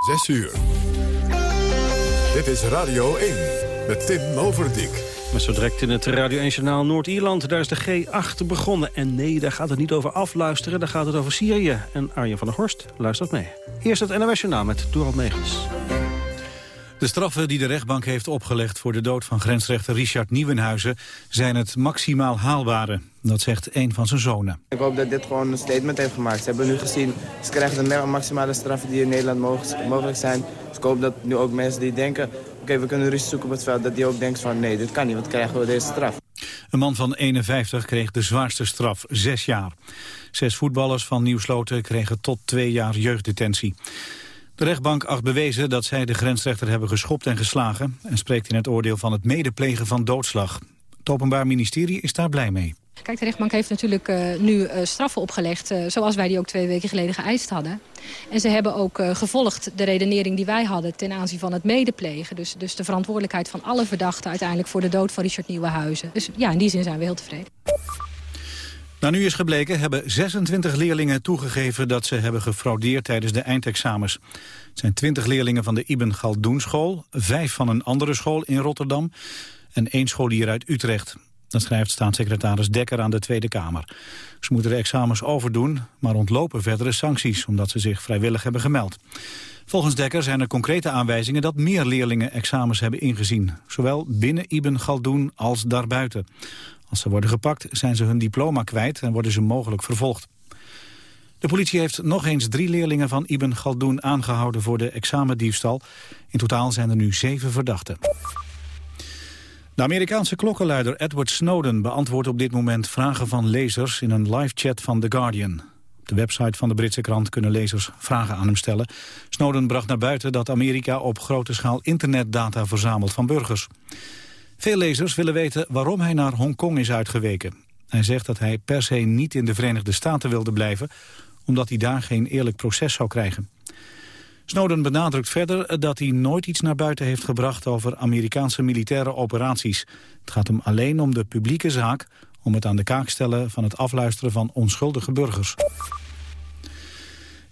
6 uur. Dit is Radio 1 met Tim Overdijk. Maar zo direct in het Radio 1-journaal Noord-Ierland. Daar is de G8 begonnen. En nee, daar gaat het niet over afluisteren. Daar gaat het over Syrië. En Arjen van der Horst luistert mee. Eerst het NOS-journaal met Dorald Megens. De straffen die de rechtbank heeft opgelegd voor de dood van grensrechter Richard Nieuwenhuizen zijn het maximaal haalbare. Dat zegt een van zijn zonen. Ik hoop dat dit gewoon een statement heeft gemaakt. Ze hebben nu gezien, ze krijgen de maximale straffen die in Nederland mogelijk zijn. Dus ik hoop dat nu ook mensen die denken, oké we kunnen ruzie zoeken op het veld, dat die ook denken van nee, dit kan niet, want krijgen we deze straf. Een man van 51 kreeg de zwaarste straf, zes jaar. Zes voetballers van Nieuwsloten kregen tot twee jaar jeugddetentie. De rechtbank acht bewezen dat zij de grensrechter hebben geschopt en geslagen... en spreekt in het oordeel van het medeplegen van doodslag. Het Openbaar Ministerie is daar blij mee. Kijk, de rechtbank heeft natuurlijk uh, nu uh, straffen opgelegd... Uh, zoals wij die ook twee weken geleden geëist hadden. En ze hebben ook gevolgd de redenering die wij hadden... ten aanzien van het medeplegen. Dus, dus de verantwoordelijkheid van alle verdachten... uiteindelijk voor de dood van Richard Nieuwenhuizen. Dus ja, in die zin zijn we heel tevreden. Nou, nu is gebleken hebben 26 leerlingen toegegeven dat ze hebben gefraudeerd tijdens de eindexamens. Het zijn 20 leerlingen van de Ibn Galdoen school, vijf van een andere school in Rotterdam en één scholier uit Utrecht. Dat schrijft staatssecretaris Dekker aan de Tweede Kamer. Ze moeten de examens overdoen, maar ontlopen verdere sancties omdat ze zich vrijwillig hebben gemeld. Volgens Dekker zijn er concrete aanwijzingen dat meer leerlingen examens hebben ingezien. Zowel binnen Ibn Galdoen als daarbuiten. Als ze worden gepakt zijn ze hun diploma kwijt en worden ze mogelijk vervolgd. De politie heeft nog eens drie leerlingen van Ibn Galdoen aangehouden voor de examendiefstal. In totaal zijn er nu zeven verdachten. De Amerikaanse klokkenluider Edward Snowden beantwoordt op dit moment vragen van lezers in een live chat van The Guardian. Op de website van de Britse krant kunnen lezers vragen aan hem stellen. Snowden bracht naar buiten dat Amerika op grote schaal internetdata verzamelt van burgers. Veel lezers willen weten waarom hij naar Hongkong is uitgeweken. Hij zegt dat hij per se niet in de Verenigde Staten wilde blijven... omdat hij daar geen eerlijk proces zou krijgen. Snowden benadrukt verder dat hij nooit iets naar buiten heeft gebracht... over Amerikaanse militaire operaties. Het gaat hem alleen om de publieke zaak... om het aan de kaak stellen van het afluisteren van onschuldige burgers.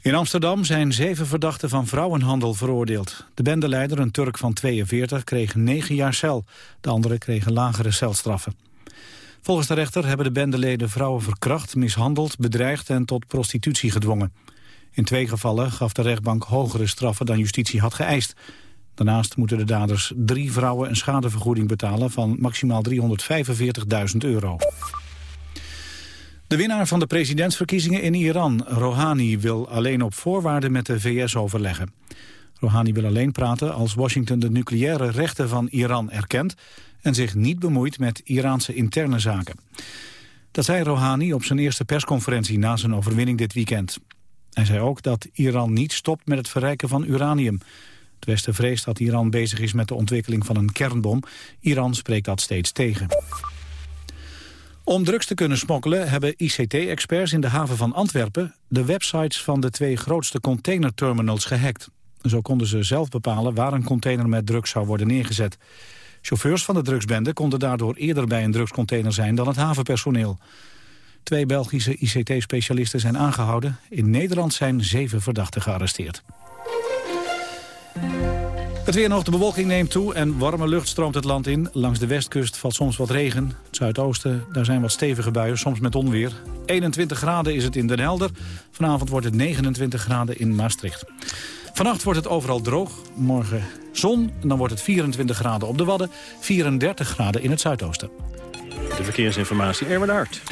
In Amsterdam zijn zeven verdachten van vrouwenhandel veroordeeld. De bendeleider, een Turk van 42, kreeg negen jaar cel. De anderen kregen lagere celstraffen. Volgens de rechter hebben de bendeleden vrouwen verkracht, mishandeld, bedreigd en tot prostitutie gedwongen. In twee gevallen gaf de rechtbank hogere straffen dan justitie had geëist. Daarnaast moeten de daders drie vrouwen een schadevergoeding betalen van maximaal 345.000 euro. De winnaar van de presidentsverkiezingen in Iran, Rouhani, wil alleen op voorwaarden met de VS overleggen. Rouhani wil alleen praten als Washington de nucleaire rechten van Iran erkent en zich niet bemoeit met Iraanse interne zaken. Dat zei Rouhani op zijn eerste persconferentie na zijn overwinning dit weekend. Hij zei ook dat Iran niet stopt met het verrijken van uranium. Het Westen vreest dat Iran bezig is met de ontwikkeling van een kernbom. Iran spreekt dat steeds tegen. Om drugs te kunnen smokkelen hebben ICT-experts in de haven van Antwerpen... de websites van de twee grootste containerterminals gehackt. Zo konden ze zelf bepalen waar een container met drugs zou worden neergezet. Chauffeurs van de drugsbende konden daardoor eerder bij een drugscontainer zijn dan het havenpersoneel. Twee Belgische ICT-specialisten zijn aangehouden. In Nederland zijn zeven verdachten gearresteerd. Het weer nog, de bewolking neemt toe en warme lucht stroomt het land in. Langs de westkust valt soms wat regen. Het zuidoosten, daar zijn wat stevige buien, soms met onweer. 21 graden is het in Den Helder. Vanavond wordt het 29 graden in Maastricht. Vannacht wordt het overal droog. Morgen zon en dan wordt het 24 graden op de Wadden. 34 graden in het zuidoosten. De verkeersinformatie, Erwin Hart.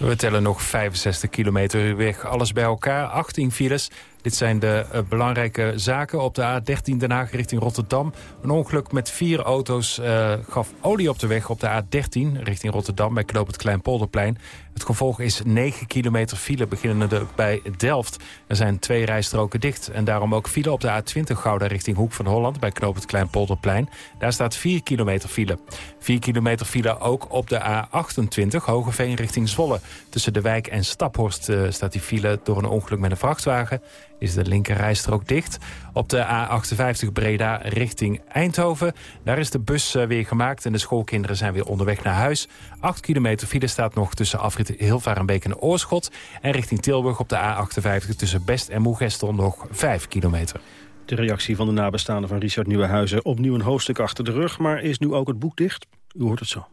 We tellen nog 65 kilometer weg. Alles bij elkaar, 18 files. Dit zijn de uh, belangrijke zaken op de A13 Den Haag richting Rotterdam. Een ongeluk met vier auto's uh, gaf olie op de weg op de A13 richting Rotterdam... bij knoop het Kleinpolderplein. Het gevolg is 9 kilometer file beginnende bij Delft. Er zijn twee rijstroken dicht. En daarom ook file op de A20 Gouda richting Hoek van Holland... bij knoop het Kleinpolderplein. Daar staat 4 kilometer file. 4 kilometer file ook op de A28 Hogeveen richting Zwolle. Tussen de wijk en Staphorst uh, staat die file door een ongeluk met een vrachtwagen is de linkerrijstrook dicht. Op de A58 Breda richting Eindhoven. Daar is de bus eh, weer gemaakt en de schoolkinderen zijn weer onderweg naar huis. 8 kilometer file staat nog tussen afrit Hilvarenbeek en Oorschot. En richting Tilburg op de A58 tussen Best en Moegestel nog 5 kilometer. De reactie van de nabestaanden van Richard Nieuwenhuizen. Opnieuw een hoofdstuk achter de rug, maar is nu ook het boek dicht? U hoort het zo.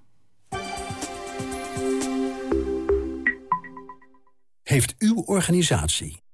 Heeft uw organisatie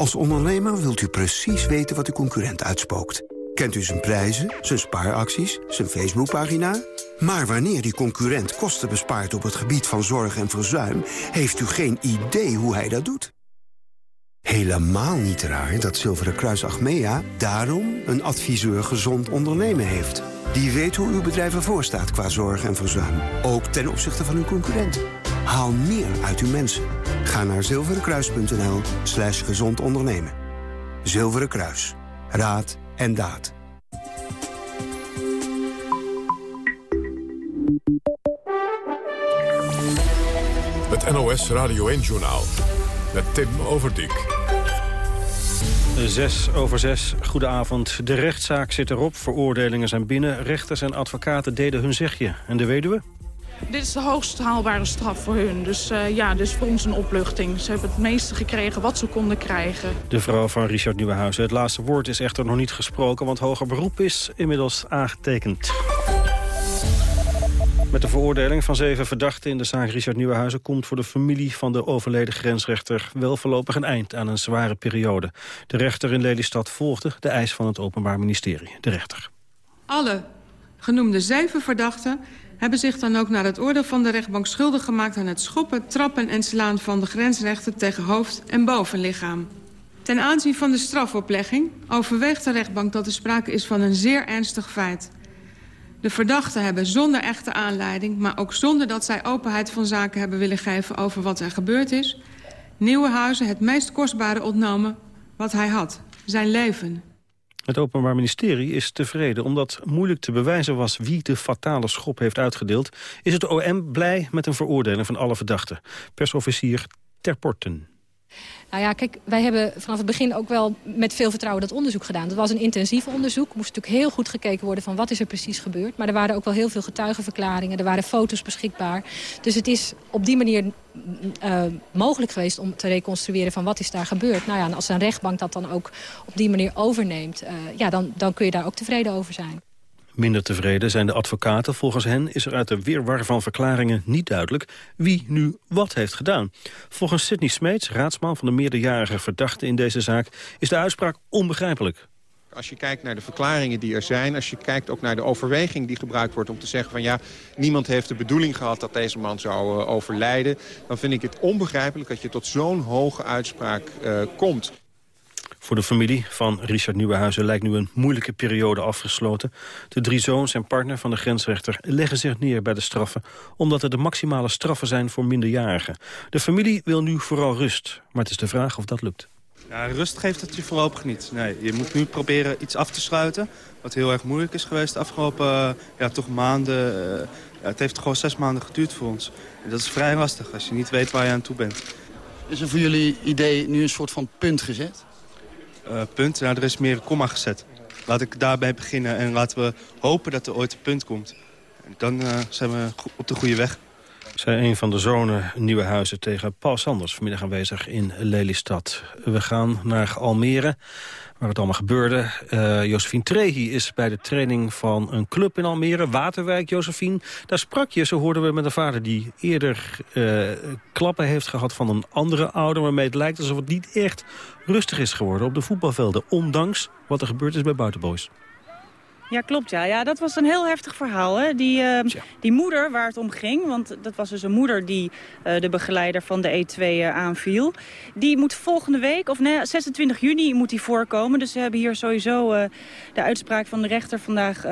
Als ondernemer wilt u precies weten wat uw concurrent uitspookt. Kent u zijn prijzen, zijn spaaracties, zijn Facebookpagina? Maar wanneer die concurrent kosten bespaart op het gebied van zorg en verzuim... heeft u geen idee hoe hij dat doet. Helemaal niet raar dat Zilveren Kruis Achmea daarom een adviseur gezond ondernemen heeft. Die weet hoe uw bedrijf ervoor staat qua zorg en verzuim. Ook ten opzichte van uw concurrent. Haal meer uit uw mensen. Ga naar zilverenkruis.nl slash gezond ondernemen. Zilveren Kruis. Raad en daad. Het NOS Radio 1-journaal met Tim Overdijk. Zes over zes, goedenavond. De rechtszaak zit erop, veroordelingen zijn binnen. Rechters en advocaten deden hun zegje. En de weduwe? Dit is de hoogst haalbare straf voor hun. Dus uh, ja, dus voor ons een opluchting. Ze hebben het meeste gekregen wat ze konden krijgen. De vrouw van Richard Nieuwenhuizen. Het laatste woord is echter nog niet gesproken... want hoger beroep is inmiddels aangetekend. Met de veroordeling van zeven verdachten in de zaak Richard Nieuwenhuizen... komt voor de familie van de overleden grensrechter wel voorlopig een eind aan een zware periode. De rechter in Lelystad volgde de eis van het Openbaar Ministerie. De rechter. Alle genoemde zeven verdachten hebben zich dan ook naar het oordeel van de rechtbank schuldig gemaakt... aan het schoppen, trappen en slaan van de grensrechter tegen hoofd en bovenlichaam. Ten aanzien van de strafoplegging overweegt de rechtbank dat er sprake is van een zeer ernstig feit... De verdachten hebben zonder echte aanleiding... maar ook zonder dat zij openheid van zaken hebben willen geven... over wat er gebeurd is... Nieuwenhuizen het meest kostbare ontnomen wat hij had. Zijn leven. Het Openbaar Ministerie is tevreden. Omdat moeilijk te bewijzen was wie de fatale schop heeft uitgedeeld... is het OM blij met een veroordeling van alle verdachten. Persofficier Terporten. Nou ja, kijk, wij hebben vanaf het begin ook wel met veel vertrouwen dat onderzoek gedaan. Dat was een intensief onderzoek. Er moest natuurlijk heel goed gekeken worden van wat is er precies gebeurd. Maar er waren ook wel heel veel getuigenverklaringen. Er waren foto's beschikbaar. Dus het is op die manier uh, mogelijk geweest om te reconstrueren van wat is daar gebeurd. Nou ja, en als een rechtbank dat dan ook op die manier overneemt... Uh, ja, dan, dan kun je daar ook tevreden over zijn. Minder tevreden zijn de advocaten. Volgens hen is er uit de weerwar van verklaringen niet duidelijk wie nu wat heeft gedaan. Volgens Sidney Smeets, raadsman van de meerderjarige verdachte in deze zaak, is de uitspraak onbegrijpelijk. Als je kijkt naar de verklaringen die er zijn... als je kijkt ook naar de overweging die gebruikt wordt om te zeggen van... ja, niemand heeft de bedoeling gehad dat deze man zou uh, overlijden... dan vind ik het onbegrijpelijk dat je tot zo'n hoge uitspraak uh, komt. Voor de familie van Richard Nieuwenhuizen lijkt nu een moeilijke periode afgesloten. De drie zoons en partner van de grensrechter leggen zich neer bij de straffen... omdat er de maximale straffen zijn voor minderjarigen. De familie wil nu vooral rust, maar het is de vraag of dat lukt. Ja, rust geeft het je voorlopig niet. Nee, je moet nu proberen iets af te sluiten. Wat heel erg moeilijk is geweest de afgelopen uh, ja, toch maanden. Uh, ja, het heeft gewoon zes maanden geduurd voor ons. En dat is vrij lastig als je niet weet waar je aan toe bent. Is er voor jullie idee nu een soort van punt gezet? Uh, punt? Nou, er is meer een komma gezet. Laat ik daarbij beginnen en laten we hopen dat er ooit een punt komt. En dan zijn we op de goede weg zei een van de zonen Nieuwe Huizen tegen Paul Sanders... vanmiddag aanwezig in Lelystad. We gaan naar Almere, waar het allemaal gebeurde. Uh, Josephine Trehi is bij de training van een club in Almere, Waterwijk. Josephine, daar sprak je, zo hoorden we met een vader... die eerder uh, klappen heeft gehad van een andere ouder... waarmee het lijkt alsof het niet echt rustig is geworden op de voetbalvelden... ondanks wat er gebeurd is bij Buitenboys. Ja, klopt. Ja. ja, dat was een heel heftig verhaal. Hè? Die, uh, die moeder waar het om ging, want dat was dus een moeder die uh, de begeleider van de E2 uh, aanviel. Die moet volgende week, of nee, 26 juni moet die voorkomen. Dus ze hebben hier sowieso de uitspraak van de rechter vandaag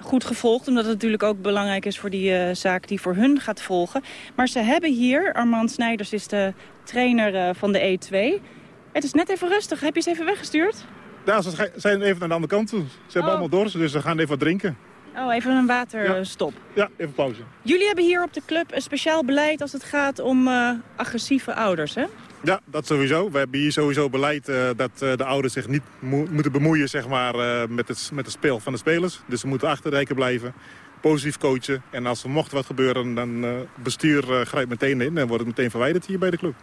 goed gevolgd. Omdat het natuurlijk ook belangrijk is voor die zaak die voor hun gaat volgen. Maar ze hebben hier, Armand Snijders is de trainer van de E2. Het is net even rustig. Heb je ze even weggestuurd? Ja, ze zijn even naar de andere kant toe. Ze hebben oh. allemaal dorst, dus ze gaan even wat drinken. Oh, even een waterstop. Ja. ja, even pauze. Jullie hebben hier op de club een speciaal beleid als het gaat om uh, agressieve ouders, hè? Ja, dat sowieso. We hebben hier sowieso beleid uh, dat uh, de ouders zich niet mo moeten bemoeien zeg maar, met, het, met het spel van de spelers. Dus ze moeten achterrijken blijven, positief coachen. En als er mocht wat gebeuren, dan bestuur grijpt meteen in en wordt het meteen verwijderd hier bij de club.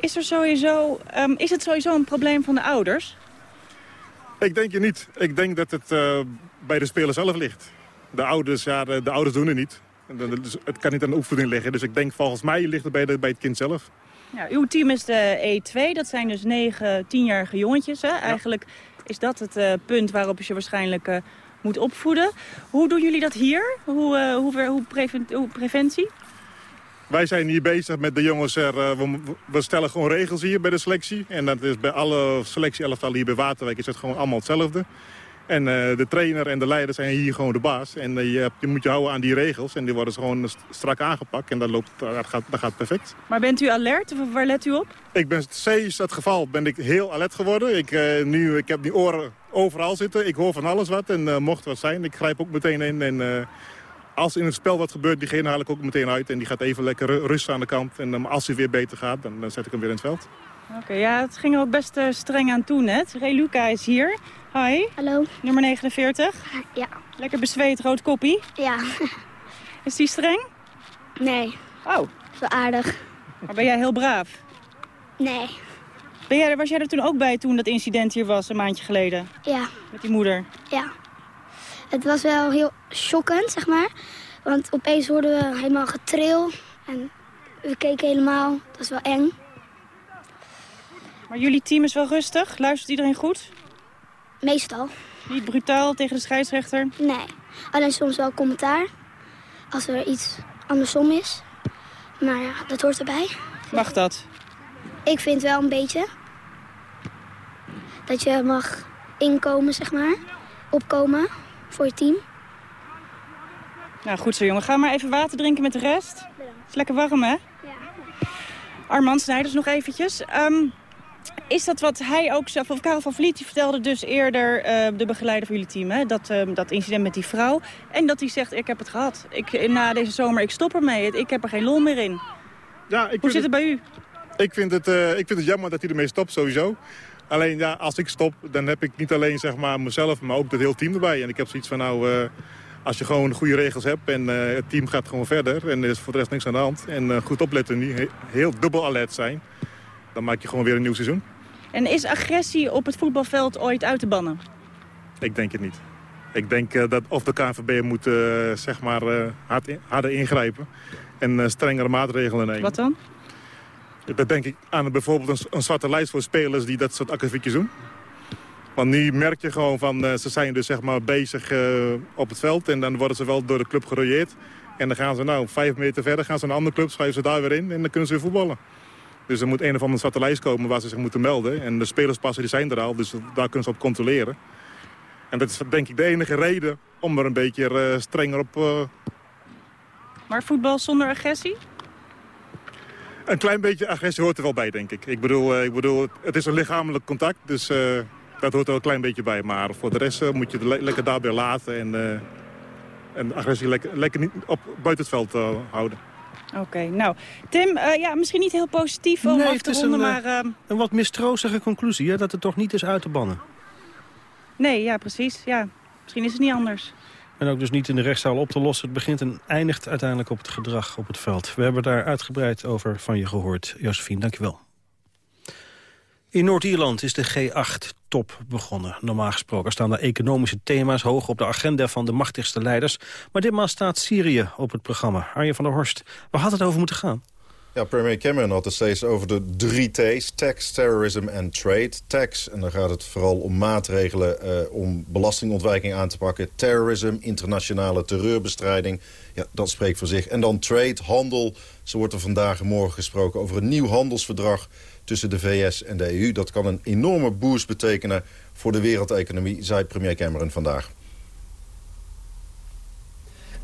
Is, er sowieso, um, is het sowieso een probleem van de ouders? Ik denk je niet. Ik denk dat het uh, bij de speler zelf ligt. De ouders, ja, de, de ouders doen het niet. Dus het kan niet aan de oefening liggen. Dus ik denk volgens mij ligt het bij, de, bij het kind zelf. Ja, uw team is de E2. Dat zijn dus negen, tienjarige jongetjes. Hè? Eigenlijk is dat het uh, punt waarop je ze waarschijnlijk uh, moet opvoeden. Hoe doen jullie dat hier? Hoe, hoe, hoe, hoe preventie? Wij zijn hier bezig met de jongens. Er, eh, we, we, stellen gewoon regels hier bij de selectie. En dat is bij alle selectieelftallen hier bij Waterwijk is het gewoon allemaal hetzelfde. En uh, de trainer en de leider zijn hier gewoon de baas. En uh, je, je, moet je houden aan die regels. En die worden gewoon strak aangepakt. En dat, loopt, dat, gaat, dat gaat perfect. Maar bent u alert? Of waar let u op? Ik ben steeds dat geval ben ik heel alert geworden. Ik, uh, nu, ik heb die oren overal zitten. Ik hoor van alles wat. En mocht wat zijn, ik grijp ook meteen in. En als in het spel wat gebeurt, diegene haal ik ook meteen uit. En die gaat even lekker rusten aan de kant. En als hij weer beter gaat, dan, dan zet ik hem weer in het veld. Oké, ja, het ging ook best uh, streng aan toe net. Ray Luca is hier. Hi. Hallo. Nummer 49. Ja. Lekker bezweet, rood koppie. Ja. Is die streng? Nee. Oh. Zo aardig. Maar ben jij heel braaf? Nee. Ben jij, was jij er toen ook bij toen dat incident hier was, een maandje geleden? Ja. Met die moeder? Ja het was wel heel shockend, zeg maar. Want opeens hoorden we helemaal getril. En we keken helemaal. Dat was wel eng. Maar jullie team is wel rustig? Luistert iedereen goed? Meestal. Niet brutaal tegen de scheidsrechter? Nee. Alleen soms wel commentaar. Als er iets andersom is. Maar ja, dat hoort erbij. Mag dat? Ik vind wel een beetje. Dat je mag inkomen, zeg maar. Opkomen voor je team. Nou, goed zo jongen. Ga maar even water drinken met de rest. Het is lekker warm, hè? Ja. Armand Snijders nog eventjes. Ehm, is dat wat hij ook zelf, of Karel van Vliet, vertelde dus eerder, uh, de begeleider van jullie team, hè? Dat, uh, dat incident met die vrouw. En dat hij zegt, ik heb het gehad. Ik, na deze zomer, ik stop ermee. Ik heb er geen lol meer in. Ja, ik Hoe zit het, bij u? Ik vind, het, uh, ik vind het jammer dat hij ermee stopt, sowieso. Alleen ja, als ik stop, dan heb ik niet alleen zeg maar, mezelf, maar ook het hele team erbij. En ik heb zoiets van nou, uh, als je gewoon goede regels hebt en uh, het team gaat gewoon verder en er is voor de rest niks aan de hand. En uh, goed opletten nu, heel dubbel alert zijn, dan maak je gewoon weer een nieuw seizoen. En is agressie op het voetbalveld ooit uit te bannen? Ik denk het niet. Ik denk dat of de KNVB moet zeg maar, hard in, harder ingrijpen en strengere maatregelen nemen. Wat dan? Dat denk ik aan bijvoorbeeld een, zwarte lijst voor spelers die dat soort akkefietjes doen. Want nu merk je gewoon van, uh, ze zijn dus zeg maar bezig uh, op het veld en dan worden ze wel door de club gerooieerd. En dan gaan ze nou vijf meter verder, gaan ze naar een andere club, schrijven ze daar weer in en dan kunnen ze weer voetballen. Dus er moet een of andere zwarte lijst komen waar ze zich moeten melden. En de spelerspassen die zijn er al, dus daar kunnen ze op controleren. En dat is denk ik de enige reden om er een beetje uh, strenger op... Maar voetbal zonder agressie? Een klein beetje agressie hoort er wel bij, denk ik. Ik bedoel, eh, ik bedoel het is een lichamelijk contact, dus uh, dat hoort er wel een klein beetje bij. Maar voor de rest uh, moet je het le lekker daarbij laten en, en agressie lekker, lekker niet op buiten het veld houden. Oké, okay, nou, Tim, ja, misschien niet heel positief om nee, af te ronden, een, maar... een wat mistroostige conclusie, hè, dat het toch niet is uit te bannen. Nee, ja, precies. Ja. Misschien is het niet anders. En ook dus niet in de rechtszaal op te lossen. Het begint en eindigt uiteindelijk op het gedrag op het veld. We hebben daar uitgebreid over van je gehoord. Josephine, dankjewel. In Noord-Ierland is de G8-top begonnen. Normaal gesproken staan de economische thema's hoog op de agenda van de machtigste leiders. Maar ditmaal staat Syrië op het programma. Arjen van der Horst, waar had het over moeten gaan? Ja, premier Cameron had het steeds over de drie T's. Tax, terrorism en trade. Tax, en dan gaat het vooral om maatregelen uh, om belastingontwijking aan te pakken. Terrorism, internationale terreurbestrijding. Ja, dat spreekt voor zich. En dan trade, handel. Zo wordt er vandaag en morgen gesproken over een nieuw handelsverdrag tussen de VS en de EU. Dat kan een enorme boost betekenen voor de wereldeconomie, zei premier Cameron vandaag.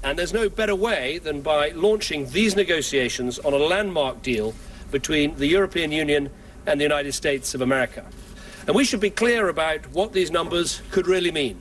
And there's no better way than by launching these negotiations on a landmark deal between the European Union and the United States of America. And we should be clear about what these numbers could really mean.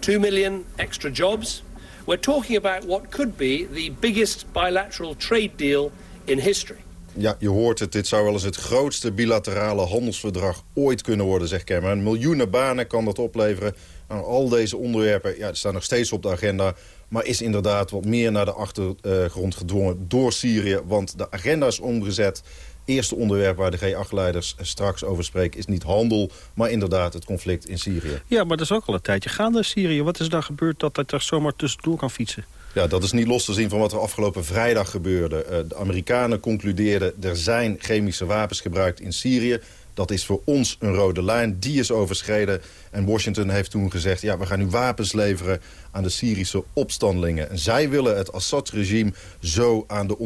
Two million extra jobs. We're talking about what could be the biggest bilateral trade deal in history. Ja, je hoort het. Dit zou wel eens het grootste bilaterale handelsverdrag ooit kunnen worden, zegt Cameron. Miljoenen banen kan dat opleveren. Nou, al deze onderwerpen ja, staan nog steeds op de agenda. Maar is inderdaad wat meer naar de achtergrond gedwongen door Syrië. Want de agenda is omgezet. Eerste onderwerp waar de G8-leiders straks over spreken is niet handel... maar inderdaad het conflict in Syrië. Ja, maar dat is ook al een tijdje gaande in Syrië. Wat is er dan gebeurd dat het er zomaar tussendoor kan fietsen? Ja, dat is niet los te zien van wat er afgelopen vrijdag gebeurde. Uh, de Amerikanen concludeerden er zijn chemische wapens gebruikt in Syrië. Dat is voor ons een rode lijn. Die is overschreden. En Washington heeft toen gezegd... ja, we gaan nu wapens leveren aan de Syrische opstandelingen. En zij willen het Assad-regime zo aan de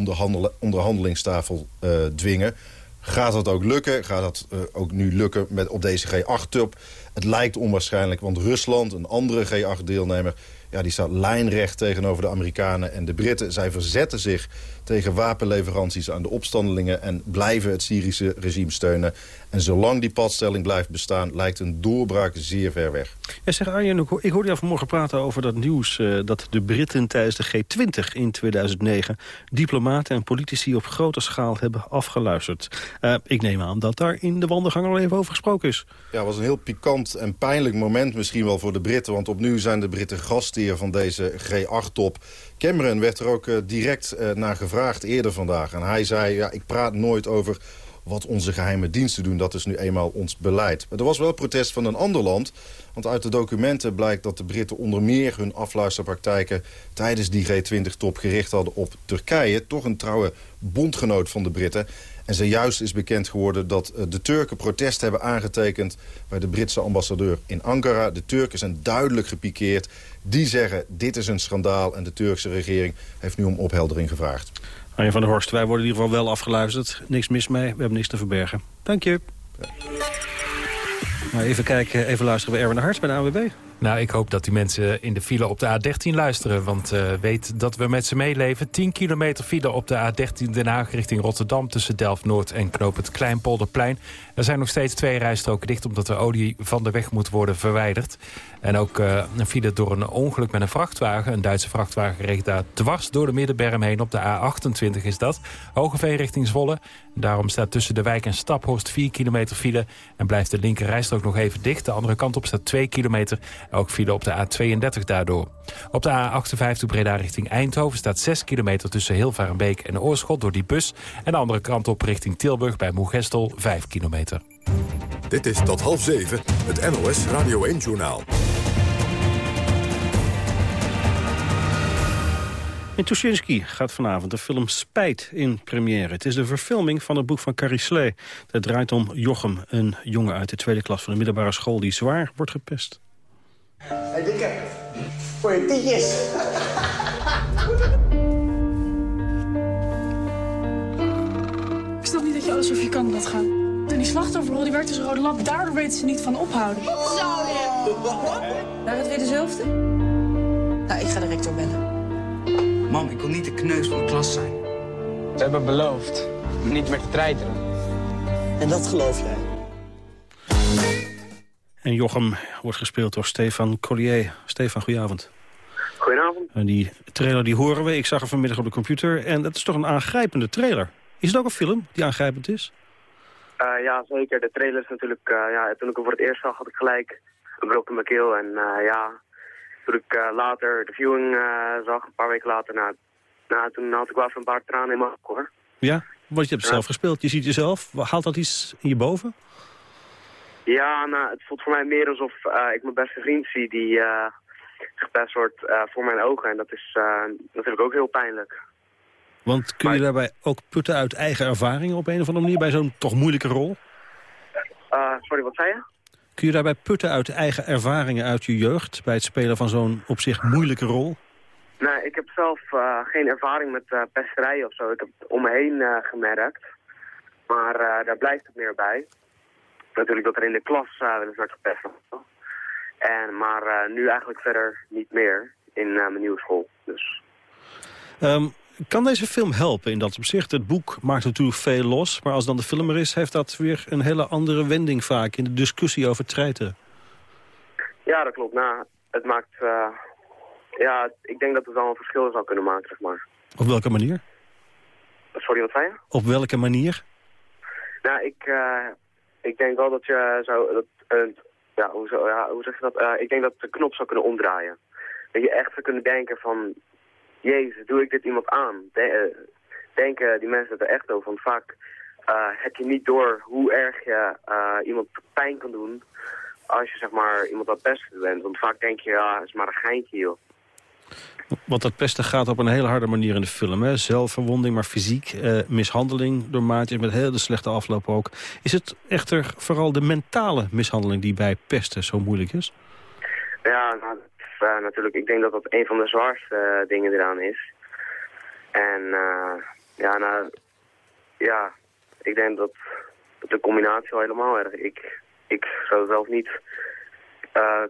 onderhandelingstafel uh, dwingen. Gaat dat ook lukken? Gaat dat uh, ook nu lukken met, op deze G8-top? Het lijkt onwaarschijnlijk, want Rusland, een andere G8-deelnemer ja, die staat lijnrecht tegenover de Amerikanen en de Britten. Zij verzetten zich tegen wapenleveranties aan de opstandelingen... en blijven het Syrische regime steunen. En zolang die padstelling blijft bestaan... lijkt een doorbraak zeer ver weg. Ja, zeg Arjen, ik hoorde jou vanmorgen praten over dat nieuws... Uh, dat de Britten tijdens de G20 in 2009... diplomaten en politici op grote schaal hebben afgeluisterd. Uh, ik neem aan dat daar in de wandelgang al even over gesproken is. Ja, het was een heel pikant en pijnlijk moment misschien wel voor de Britten... want opnieuw zijn de Britten gastheer van deze G8-top... Cameron werd er ook uh, direct uh, naar gevraagd eerder vandaag. En hij zei, ja, ik praat nooit over wat onze geheime diensten doen. Dat is nu eenmaal ons beleid. Maar er was wel protest van een ander land. Want uit de documenten blijkt dat de Britten onder meer hun afluisterpraktijken... tijdens die G20-top gericht hadden op Turkije. Toch een trouwe bondgenoot van de Britten. En zojuist is bekend geworden dat uh, de Turken protest hebben aangetekend... bij de Britse ambassadeur in Ankara. De Turken zijn duidelijk gepikeerd. Die zeggen, dit is een schandaal en de Turkse regering heeft nu om opheldering gevraagd. Arjen van der Horst, wij worden in ieder geval wel afgeluisterd. Niks mis mee, we hebben niks te verbergen. Dank je. Nou, even kijken, even luisteren bij Erwin de Hart bij de AWB. Nou, ik hoop dat die mensen in de file op de A13 luisteren. Want uh, weet dat we met ze meeleven. 10 kilometer file op de A13 Den Haag richting Rotterdam... tussen Delft-Noord en Knoop het Kleinpolderplein. Er zijn nog steeds twee rijstroken dicht... omdat de olie van de weg moet worden verwijderd. En ook uh, een file door een ongeluk met een vrachtwagen. Een Duitse vrachtwagen reed daar dwars door de middenberm heen. Op de A28 is dat. Hogeveen richting Zwolle. Daarom staat tussen de wijk en Staphorst 4 kilometer file. En blijft de linker rijstrook nog even dicht. De andere kant op staat 2 kilometer. Ook file op de A32 daardoor. Op de A58 Breda richting Eindhoven staat 6 kilometer tussen Hilvarenbeek en Oorschot door die bus. En de andere kant op richting Tilburg bij Moegestel 5 kilometer. Dit is tot half zeven het NOS Radio 1-journaal. In Tuschinski gaat vanavond de film Spijt in première. Het is de verfilming van het boek van Carrie Slee. Het draait om Jochem, een jongen uit de tweede klas van de middelbare school... die zwaar wordt gepest. Hey, dikke. Voor je tietjes. Ik snap niet dat je alles over je kant laat gaan. En die slachtofferrol die werkt als een rode lamp. Daardoor weten ze niet van ophouden. Zo, Naar het weer dezelfde? Nou, ik ga de rector bellen. Mam, ik wil niet de kneus van de klas zijn. Ze hebben beloofd om niet meer te treiteren. En dat geloof jij? En Jochem wordt gespeeld door Stefan Collier. Stefan, goedenavond. Goedenavond. En die trailer die horen we. Ik zag hem vanmiddag op de computer. En dat is toch een aangrijpende trailer. Is het ook een film die aangrijpend is? Uh, ja, zeker. De trailer is natuurlijk... Uh, ja, toen ik hem voor het eerst zag, had ik gelijk een brok in mijn keel. En uh, ja, toen ik later de viewing zag, een paar weken later... Nou, nou, toen had ik wel even een paar tranen in mijn ogen, hoor. Ja? Want je hebt het zelf gespeeld. Je ziet jezelf. Haalt dat iets in je boven? Ja, nou, het voelt voor mij meer alsof ik mijn beste vriend zie die gepest wordt voor mijn ogen. En dat is natuurlijk ook heel pijnlijk. Want kun je daarbij ook putten uit eigen ervaringen op een of andere manier... bij zo'n toch moeilijke rol? Uh, sorry, wat zei je? Kun je daarbij putten uit eigen ervaringen uit je jeugd... bij het spelen van zo'n op zich moeilijke rol? Nee, ik heb zelf uh, geen ervaring met uh, pesterijen of zo. Ik heb het om me heen gemerkt. Maar daar blijft het meer bij. Natuurlijk dat er in de klas wel eens werd gepest. En, maar nu eigenlijk verder niet meer in mijn nieuwe school. Dus. Um, Kan deze film helpen in dat opzicht? Het boek maakt natuurlijk veel los, maar als dan de film er is... heeft dat weer een hele andere wending vaak in de discussie over treiten. Ja, dat klopt. Nou, het maakt... Uh, ja, ik denk dat het wel een verschil zou kunnen maken, zeg maar. Op welke manier? Sorry, wat zei je? Op welke manier? Nou, ik, uh, ik denk wel dat je zou... Dat, uh, ja, hoe, ja, hoe zeg je dat? Uh, ik denk dat de knop zou kunnen omdraaien. Dat je echt zou kunnen denken van... Jezus, doe ik dit iemand aan? De, denken die mensen er echt over? Want vaak heb je niet door hoe erg je iemand pijn kan doen... als je zeg maar iemand dat beste bent. Want vaak denk je, ja, het is maar een geintje, joh. Want dat pesten gaat op een hele harde manier in de film. Hè? Zelfverwonding, maar fysiek. Eh, mishandeling door maatjes met hele slechte afloop ook. Is het echter vooral de mentale mishandeling die bij pesten zo moeilijk is? Ja, nou, uh, natuurlijk. Ik denk dat dat een van de zwaarste uh, dingen eraan is. En uh, ja, nou, ja, ik denk dat, dat de combinatie al helemaal erg... Ik, ik zou zelf niet...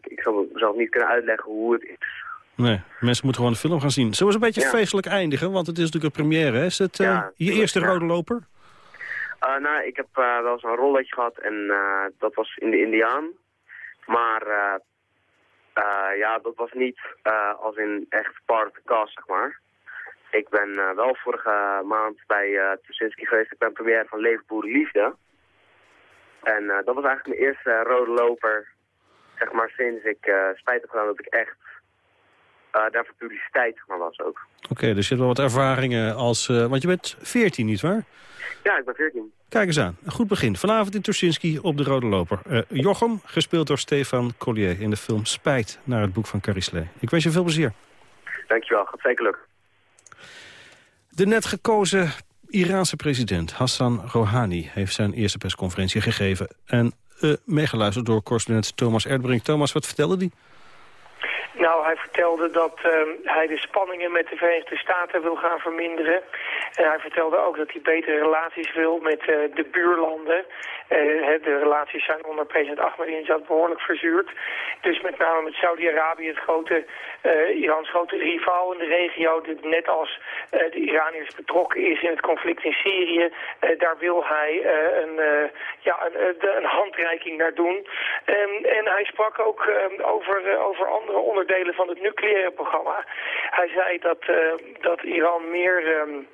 ik zou zelf niet kunnen uitleggen hoe het is Nee, mensen moeten gewoon de film gaan zien. Zullen we eens een beetje feestelijk eindigen? Want het is natuurlijk een première. Hè? Is het uh, je eerste rode loper? Uh, nou, ik heb uh, wel zo'n rolletje gehad en dat was in de Indiaan. Maar ja, dat was niet als in echt part of the cast, zeg maar. Ik ben wel vorige maand bij uh, Tuschinski geweest. Ik ben première van Leefboeren Liefde. En dat was eigenlijk mijn eerste rode loper, zeg maar, sinds ik spijt heb gedaan dat ik echt daarvoor publiciteit maar was ook. Oké, dus je hebt wel wat ervaringen als... Uh, want je bent 14, nietwaar? Ja, ik ben 14. Kijk eens aan. Een goed begin. Vanavond in Tursinski op de Rode Loper. Uh, Jochem, gespeeld door Stefan Collier in de film Spijt... naar het boek van Carrie Ik wens je veel plezier. Dankjewel, gaat zeker lukken. De net gekozen Iraanse president Hassan Rouhani... heeft zijn eerste persconferentie gegeven... en meegeluisterd door correspondent Thomas Erdbrink. Thomas, wat vertelde hij? Nou, hij vertelde dat uh, hij de spanningen met de Verenigde Staten wil gaan verminderen. En hij vertelde ook dat hij betere relaties wil met uh, de buurlanden. Uh, de relaties zijn onder president Ahmadinejad behoorlijk verzuurd. Dus met name met Saudi-Arabië, het grote, Irans grote rivaal in de regio... net als de Iraniërs betrokken is in het conflict in Syrië... daar wil hij een, ja, een, een, handreiking naar doen. Um, en hij sprak ook ehm, over, over andere onderdelen onderdelen van het nucleaire programma. Hij zei dat, uh, dat Iran meer... Um,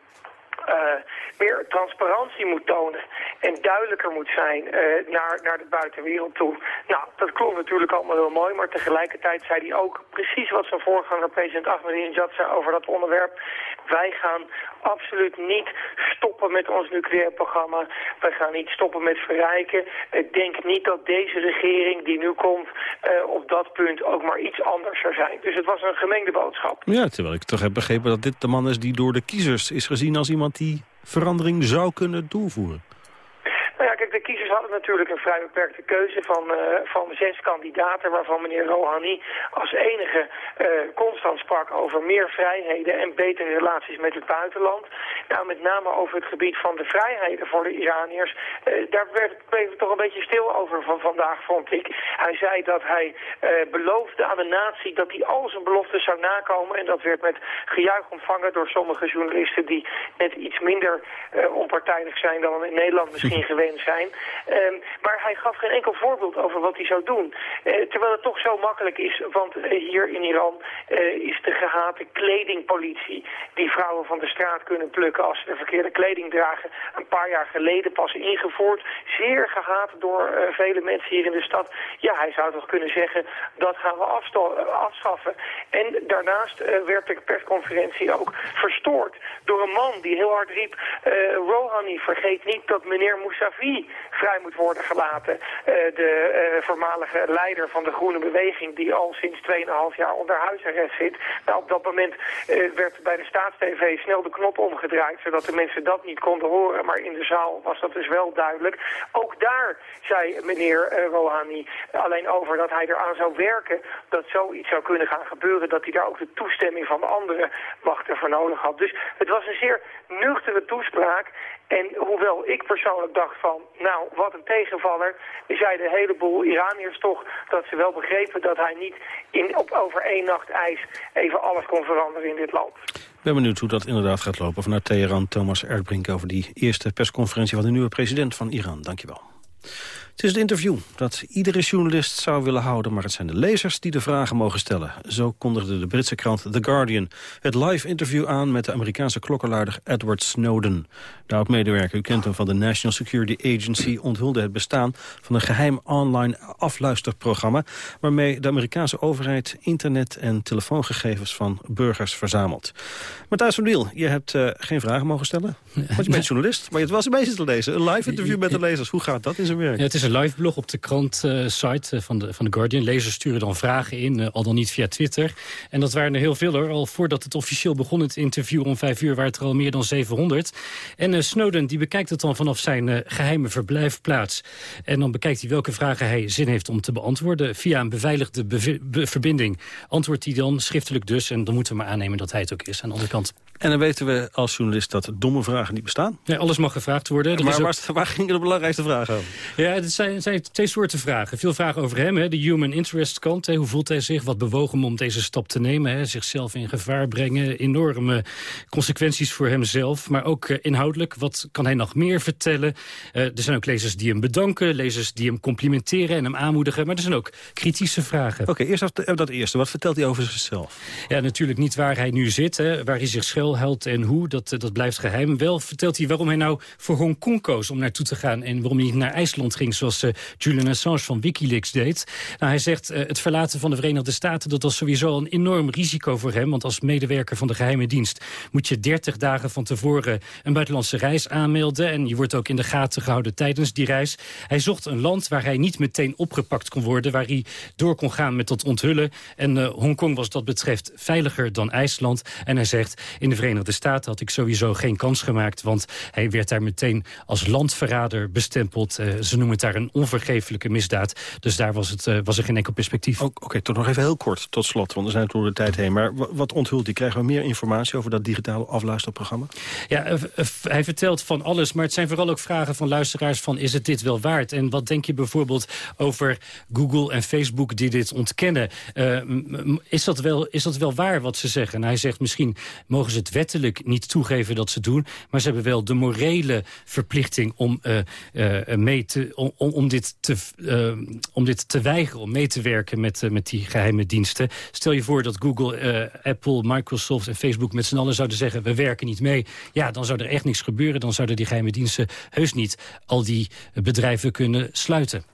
uh, meer transparantie moet tonen en duidelijker moet zijn uh, naar, naar de buitenwereld toe. Nou, dat klopt natuurlijk allemaal heel mooi, maar tegelijkertijd zei hij ook precies wat zijn voorganger president Ahmadinejad zei over dat onderwerp. Wij gaan absoluut niet stoppen met ons nucleair programma. Wij gaan niet stoppen met verrijken. Ik denk niet dat deze regering die nu komt uh, op dat punt ook maar iets anders zou zijn. Dus het was een gemengde boodschap. Ja, terwijl ik toch heb begrepen dat dit de man is die door de kiezers is gezien als iemand die verandering zou kunnen doorvoeren. Nou ja, kijk, de kiezers hadden natuurlijk een vrij beperkte keuze van, uh, van zes kandidaten... waarvan meneer Rouhani als enige uh, constant sprak over meer vrijheden en betere relaties met het buitenland. Nou, met name over het gebied van de vrijheden voor de Iraniërs. Uh, daar werd het toch een beetje stil over van vandaag, vond ik. Hij zei dat hij beloofde aan de natie dat hij al zijn beloftes zou nakomen. En dat werd met gejuich ontvangen door sommige journalisten... die net iets minder onpartijdig zijn dan in Nederland misschien zijn. Um, maar hij gaf geen enkel voorbeeld over wat hij zou doen. Uh, terwijl het toch zo makkelijk is, want uh, hier in Iran uh, is de gehate kledingpolitie... die vrouwen van de straat kunnen plukken als ze de verkeerde kleding dragen... een paar jaar geleden pas ingevoerd. Zeer gehaat door vele mensen hier in de stad. Ja, hij zou toch kunnen zeggen, dat gaan we afschaffen. En daarnaast werd de persconferentie ook verstoord door een man die heel hard riep... Rouhani, vergeet niet dat meneer Moussa wie vrij moet worden gelaten. Uh, de uh, voormalige leider van de Groene Beweging die al sinds 2,5 jaar onder huisarrest zit. Nou, op dat moment uh, werd bij de Staatstv snel de knop omgedraaid zodat de mensen dat niet konden horen. Maar in de zaal was dat dus wel duidelijk. Ook daar zei meneer Rouhani alleen over dat hij eraan zou werken dat zoiets zou kunnen gaan gebeuren. Dat hij daar ook de toestemming van de andere machten voor nodig had. Dus het was een zeer nuchtere toespraak. En hoewel ik persoonlijk dacht van, nou, wat een tegenvaller, zeiden een heleboel Iraniërs toch dat ze wel begrepen dat hij niet in, op over één nacht ijs even alles kon veranderen in dit land. ben benieuwd hoe dat inderdaad gaat lopen. Vanuit Teheran, Thomas Erdbrink over die eerste persconferentie... van de nieuwe president van Iran. Dankjewel. Het is het interview dat iedere journalist zou willen houden... maar het zijn de lezers die de vragen mogen stellen. Zo kondigde de Britse krant The Guardian het live interview aan... met de Amerikaanse klokkenluider Edward Snowden. De oud-medewerker, u kent hem van de National Security Agency... onthulde het bestaan van een geheim online afluisterprogramma... waarmee de Amerikaanse overheid internet- en telefoongegevens van burgers verzamelt. Matthijs van Wiel, je hebt uh, geen vragen mogen stellen, want je bent journalist... maar je hebt wel eens bezig te lezen. Een live interview met de lezers, hoe gaat dat in zijn werk? Ja, het is een live blog op de krant-site uh, van, de, van The Guardian. Lezers sturen dan vragen in, uh, al dan niet via Twitter. En dat waren er heel veel hoor. Al voordat het officieel begon, het interview om vijf uur... waren het er al meer dan 700. En uh, Snowden die bekijkt het dan vanaf zijn geheime verblijfplaats. En dan bekijkt hij welke vragen hij zin heeft om te beantwoorden. Via een beveiligde verbinding antwoordt hij dan schriftelijk dus. En dan moeten we maar aannemen dat hij het ook is. Aan de andere kant en dan weten we als journalist dat domme vragen niet bestaan. Nee, alles mag gevraagd worden. Er maar ook... waar, waar gingen de belangrijkste vragen over? Ja, het zijn, zijn, twee soorten vragen. Veel vragen over hem, hè, de human interest kant. Hè. Hoe voelt hij zich? Wat bewoog hem om deze stap te nemen? Hè? Zichzelf in gevaar brengen. Enorme consequenties voor hemzelf. Maar ook uh, inhoudelijk, wat kan hij nog meer vertellen? Uh, er zijn ook lezers die hem bedanken. Lezers die hem complimenteren en hem aanmoedigen. Maar er zijn ook kritische vragen. Oké, okay, eerst dat eerste. Wat vertelt hij over zichzelf? Ja, natuurlijk niet waar hij nu zit. Hè, waar hij zich schuilhoudt en hoe. Dat, dat blijft geheim. Wel vertelt hij waarom hij nou voor Hongkong koos om naartoe te gaan. En waarom hij niet naar IJsland ging zoals uh, Julian Assange van Wikileaks deed. Nou, hij zegt uh, het verlaten van de Verenigde Staten... dat was sowieso een enorm risico voor hem. Want als medewerker van de geheime dienst... moet je 30 dagen van tevoren een buitenlandse reis aanmelden. En je wordt ook in de gaten gehouden tijdens die reis. Hij zocht een land waar hij niet meteen opgepakt kon worden. Waar hij door kon gaan met dat onthullen. En uh, Hongkong was dat betreft veiliger dan IJsland. En hij zegt, in de Verenigde Staten had ik sowieso geen kans gemaakt. Want hij werd daar meteen als landverrader bestempeld. Ze noemen het daar een onvergeeflijke misdaad. Dus daar was, het, uh, was er geen enkel perspectief. Oké, okay, toch nog even heel kort tot slot, want we zijn door de tijd heen. Maar wat onthult hij? Krijgen we meer informatie over dat digitale afluisterprogramma? Ja, uh, hij vertelt van alles, maar het zijn vooral ook vragen van luisteraars van... is het dit wel waard? En wat denk je bijvoorbeeld over Google en Facebook die dit ontkennen? is, dat wel, is dat wel waar wat ze zeggen? En hij zegt misschien mogen ze het wettelijk niet toegeven dat ze doen... maar ze hebben wel de morele verplichting om, mee te, om, om, dit te, uh, om dit te weigeren, om mee te werken met, uh, met die geheime diensten. Stel je voor dat Google, uh, Apple, Microsoft en Facebook met z'n allen zouden zeggen... we werken niet mee. Ja, dan zou er echt niks gebeuren. Dan zouden die geheime diensten heus niet al die bedrijven kunnen sluiten.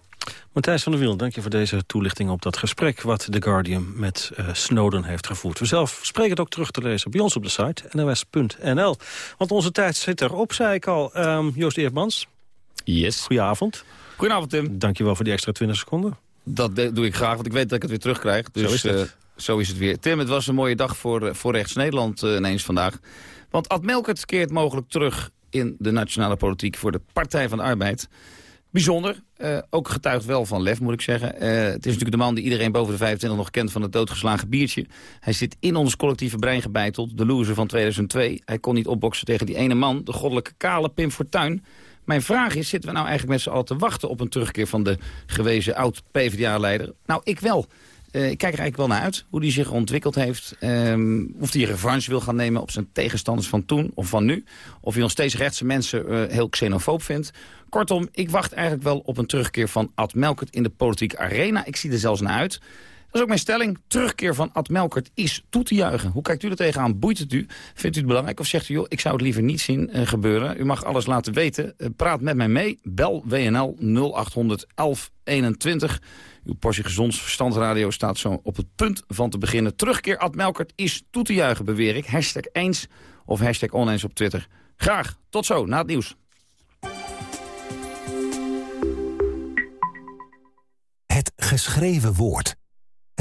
Matthijs van der Wiel, dank je voor deze toelichting op dat gesprek... wat The Guardian met uh, Snowden heeft gevoerd. We zelf spreken het ook terug te lezen bij ons op de site nos.nl. Want onze tijd zit erop, zei ik al. Um, Joost Eerbans. Yes. Goedenavond. Goedenavond, Tim. Dank je wel voor die extra 20 seconden. Dat doe ik graag, want ik weet dat ik het weer terugkrijg. Dus, zo is het. Uh, zo is het weer. Tim, het was een mooie dag voor, voor Rechts Nederland uh, ineens vandaag. Want Ad Melkert keert mogelijk terug in de nationale politiek voor de Partij van de Arbeid. Bijzonder. Uh, ook getuigt wel van lef, moet ik zeggen. Uh, het is natuurlijk de man die iedereen boven de 25 nog kent van het doodgeslagen biertje. Hij zit in ons collectieve brein gebeiteld, de loser van 2002. Hij kon niet opboksen tegen die ene man, de goddelijke kale Pim Fortuyn. Mijn vraag is, zitten we nou eigenlijk met z'n allen te wachten op een terugkeer van de gewezen oud-PVDA-leider? Nou, ik wel. Uh, ik kijk er eigenlijk wel naar uit hoe die zich ontwikkeld heeft. Um, of hij revanche wil gaan nemen op zijn tegenstanders van toen of van nu. Of hij nog steeds rechtse mensen uh, heel xenofoob vindt. Kortom, ik wacht eigenlijk wel op een terugkeer van Ad Melkert in de politieke arena. Ik zie er zelfs naar uit. Dat is ook mijn stelling. Terugkeer van Ad Melkert is toe te juichen. Hoe kijkt u er tegenaan? Boeit het u? Vindt u het belangrijk? Of zegt u, joh, ik zou het liever niet zien uh, gebeuren. U mag alles laten weten. Uh, praat met mij mee. Bel WNL 0800 1121. Uw portie gezondsverstandradio staat zo op het punt van te beginnen. Terugkeer Ad Melkert is toe te juichen, beweer ik. Hashtag eens of hashtag oneens op Twitter. Graag. Tot zo, na het nieuws. Het geschreven woord.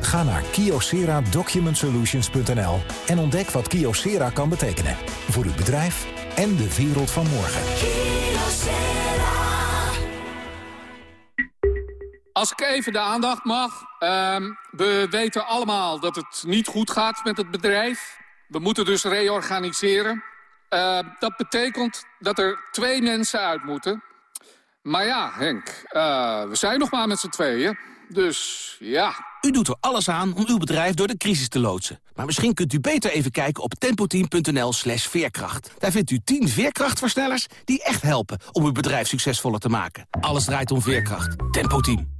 Ga naar kyocera-document-solutions.nl en ontdek wat Kiosera kan betekenen. Voor uw bedrijf en de wereld van morgen. Als ik even de aandacht mag. Ehm, we weten allemaal dat het niet goed gaat met het bedrijf. We moeten dus reorganiseren. Ehm, dat betekent dat er twee mensen uit moeten. Maar ja, Henk, eh, we zijn nog maar met z'n tweeën. Dus ja. U doet er alles aan om uw bedrijf door de crisis te loodsen. Maar misschien kunt u beter even kijken op tempoteam.nl slash veerkracht. Daar vindt u 10 veerkrachtversnellers die echt helpen om uw bedrijf succesvoller te maken. Alles draait om veerkracht. Tempo Team.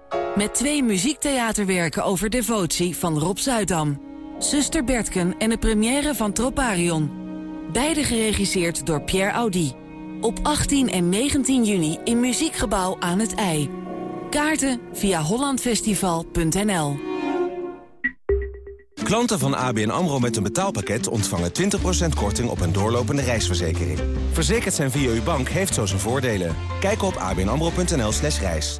Met twee muziektheaterwerken over devotie van Rob Zuidam. Zuster Bertken en de première van Troparion. Beide geregisseerd door Pierre Audi. Op 18 en 19 juni in Muziekgebouw aan het IJ. Kaarten via hollandfestival.nl Klanten van ABN AMRO met een betaalpakket ontvangen 20% korting op een doorlopende reisverzekering. Verzekerd zijn via uw bank heeft zo zijn voordelen. Kijk op abnamro.nl slash reis.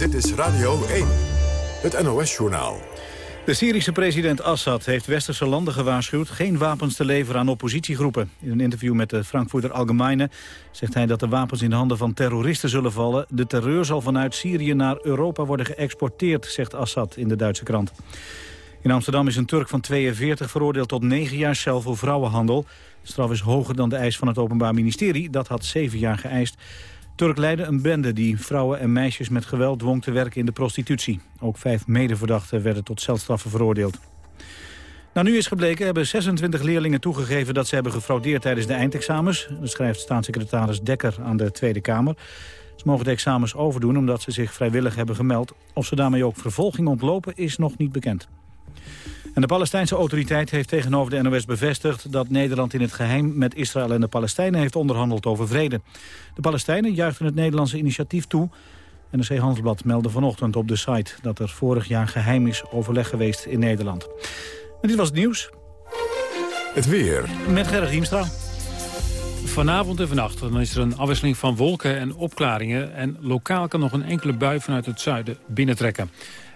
Dit is Radio 1, het NOS-journaal. De Syrische president Assad heeft westerse landen gewaarschuwd... geen wapens te leveren aan oppositiegroepen. In een interview met de Frankfurter Allgemeine zegt hij dat de wapens in de handen van terroristen zullen vallen. De terreur zal vanuit Syrië naar Europa worden geëxporteerd, zegt Assad in de Duitse krant. In Amsterdam is een Turk van 42 veroordeeld tot 9 jaar cel voor vrouwenhandel. De straf is hoger dan de eis van het Openbaar Ministerie. Dat had 7 jaar geëist. Turk leidde een bende die vrouwen en meisjes met geweld dwong te werken in de prostitutie. Ook vijf medeverdachten werden tot celstraffen veroordeeld. Nou, nu is gebleken hebben 26 leerlingen toegegeven dat ze hebben gefraudeerd tijdens de eindexamens. Dat schrijft staatssecretaris Dekker aan de Tweede Kamer. Ze mogen de examens overdoen omdat ze zich vrijwillig hebben gemeld. Of ze daarmee ook vervolging ontlopen is nog niet bekend. En de Palestijnse autoriteit heeft tegenover de NOS bevestigd... dat Nederland in het geheim met Israël en de Palestijnen heeft onderhandeld over vrede. De Palestijnen juichten het Nederlandse initiatief toe... En de Handelsblad meldde vanochtend op de site... dat er vorig jaar geheim is overleg geweest in Nederland. En dit was het nieuws. Het weer. Met Gerrit Hiemstra. Vanavond en vannacht dan is er een afwisseling van wolken en opklaringen... en lokaal kan nog een enkele bui vanuit het zuiden binnentrekken.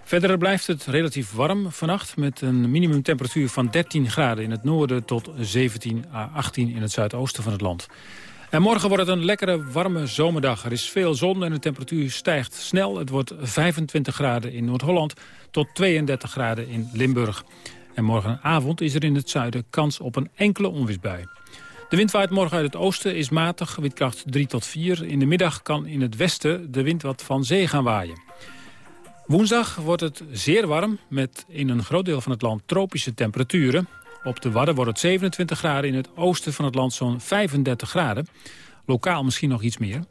Verder blijft het relatief warm vannacht met een minimumtemperatuur van 13 graden in het noorden tot 17 à 18 in het zuidoosten van het land. En morgen wordt het een lekkere warme zomerdag. Er is veel zon en de temperatuur stijgt snel. Het wordt 25 graden in Noord-Holland tot 32 graden in Limburg. En morgenavond is er in het zuiden kans op een enkele onweersbui. De wind waait morgen uit het oosten, is matig, windkracht 3 tot 4. In de middag kan in het westen de wind wat van zee gaan waaien. Woensdag wordt het zeer warm met in een groot deel van het land tropische temperaturen. Op de Wadden wordt het 27 graden, in het oosten van het land zo'n 35 graden. Lokaal misschien nog iets meer.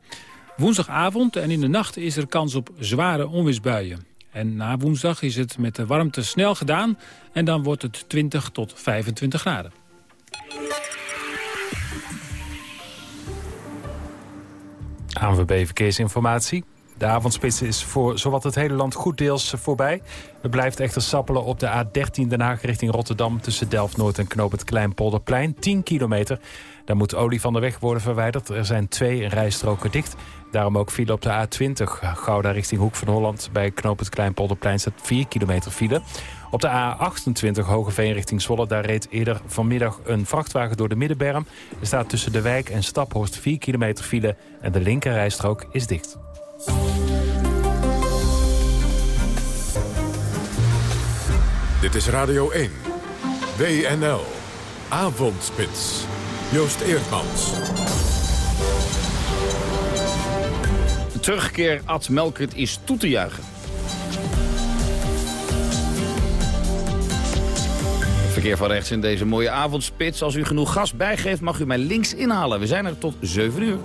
Woensdagavond en in de nacht is er kans op zware onweersbuien. En na woensdag is het met de warmte snel gedaan en dan wordt het 20 tot 25 graden. ANWB Verkeersinformatie. De avondspits is voor zowat het hele land goed deels voorbij. Het blijft echter sappelen op de A13 Den Haag richting Rotterdam... tussen Delft-Noord en Knoop het Kleinpolderplein. 10 kilometer. Daar moet olie van de weg worden verwijderd. Er zijn twee rijstroken dicht. Daarom ook file op de A20 Gouda richting Hoek van Holland. Bij Knoop het Kleinpolderplein staat 4 kilometer file. Op de A28 Hogeveen richting Zwolle. Daar reed eerder vanmiddag een vrachtwagen door de Middenberm. Er staat tussen de wijk en Staphorst 4 kilometer file. En de linkerrijstrook is dicht. Dit is Radio 1. WNL. Avondspits. Joost Eerdmans. terugkeer Ad Melkert is toe te juichen. Verkeer van rechts in deze mooie avondspits. Als u genoeg gas bijgeeft, mag u mij links inhalen. We zijn er tot 7 uur.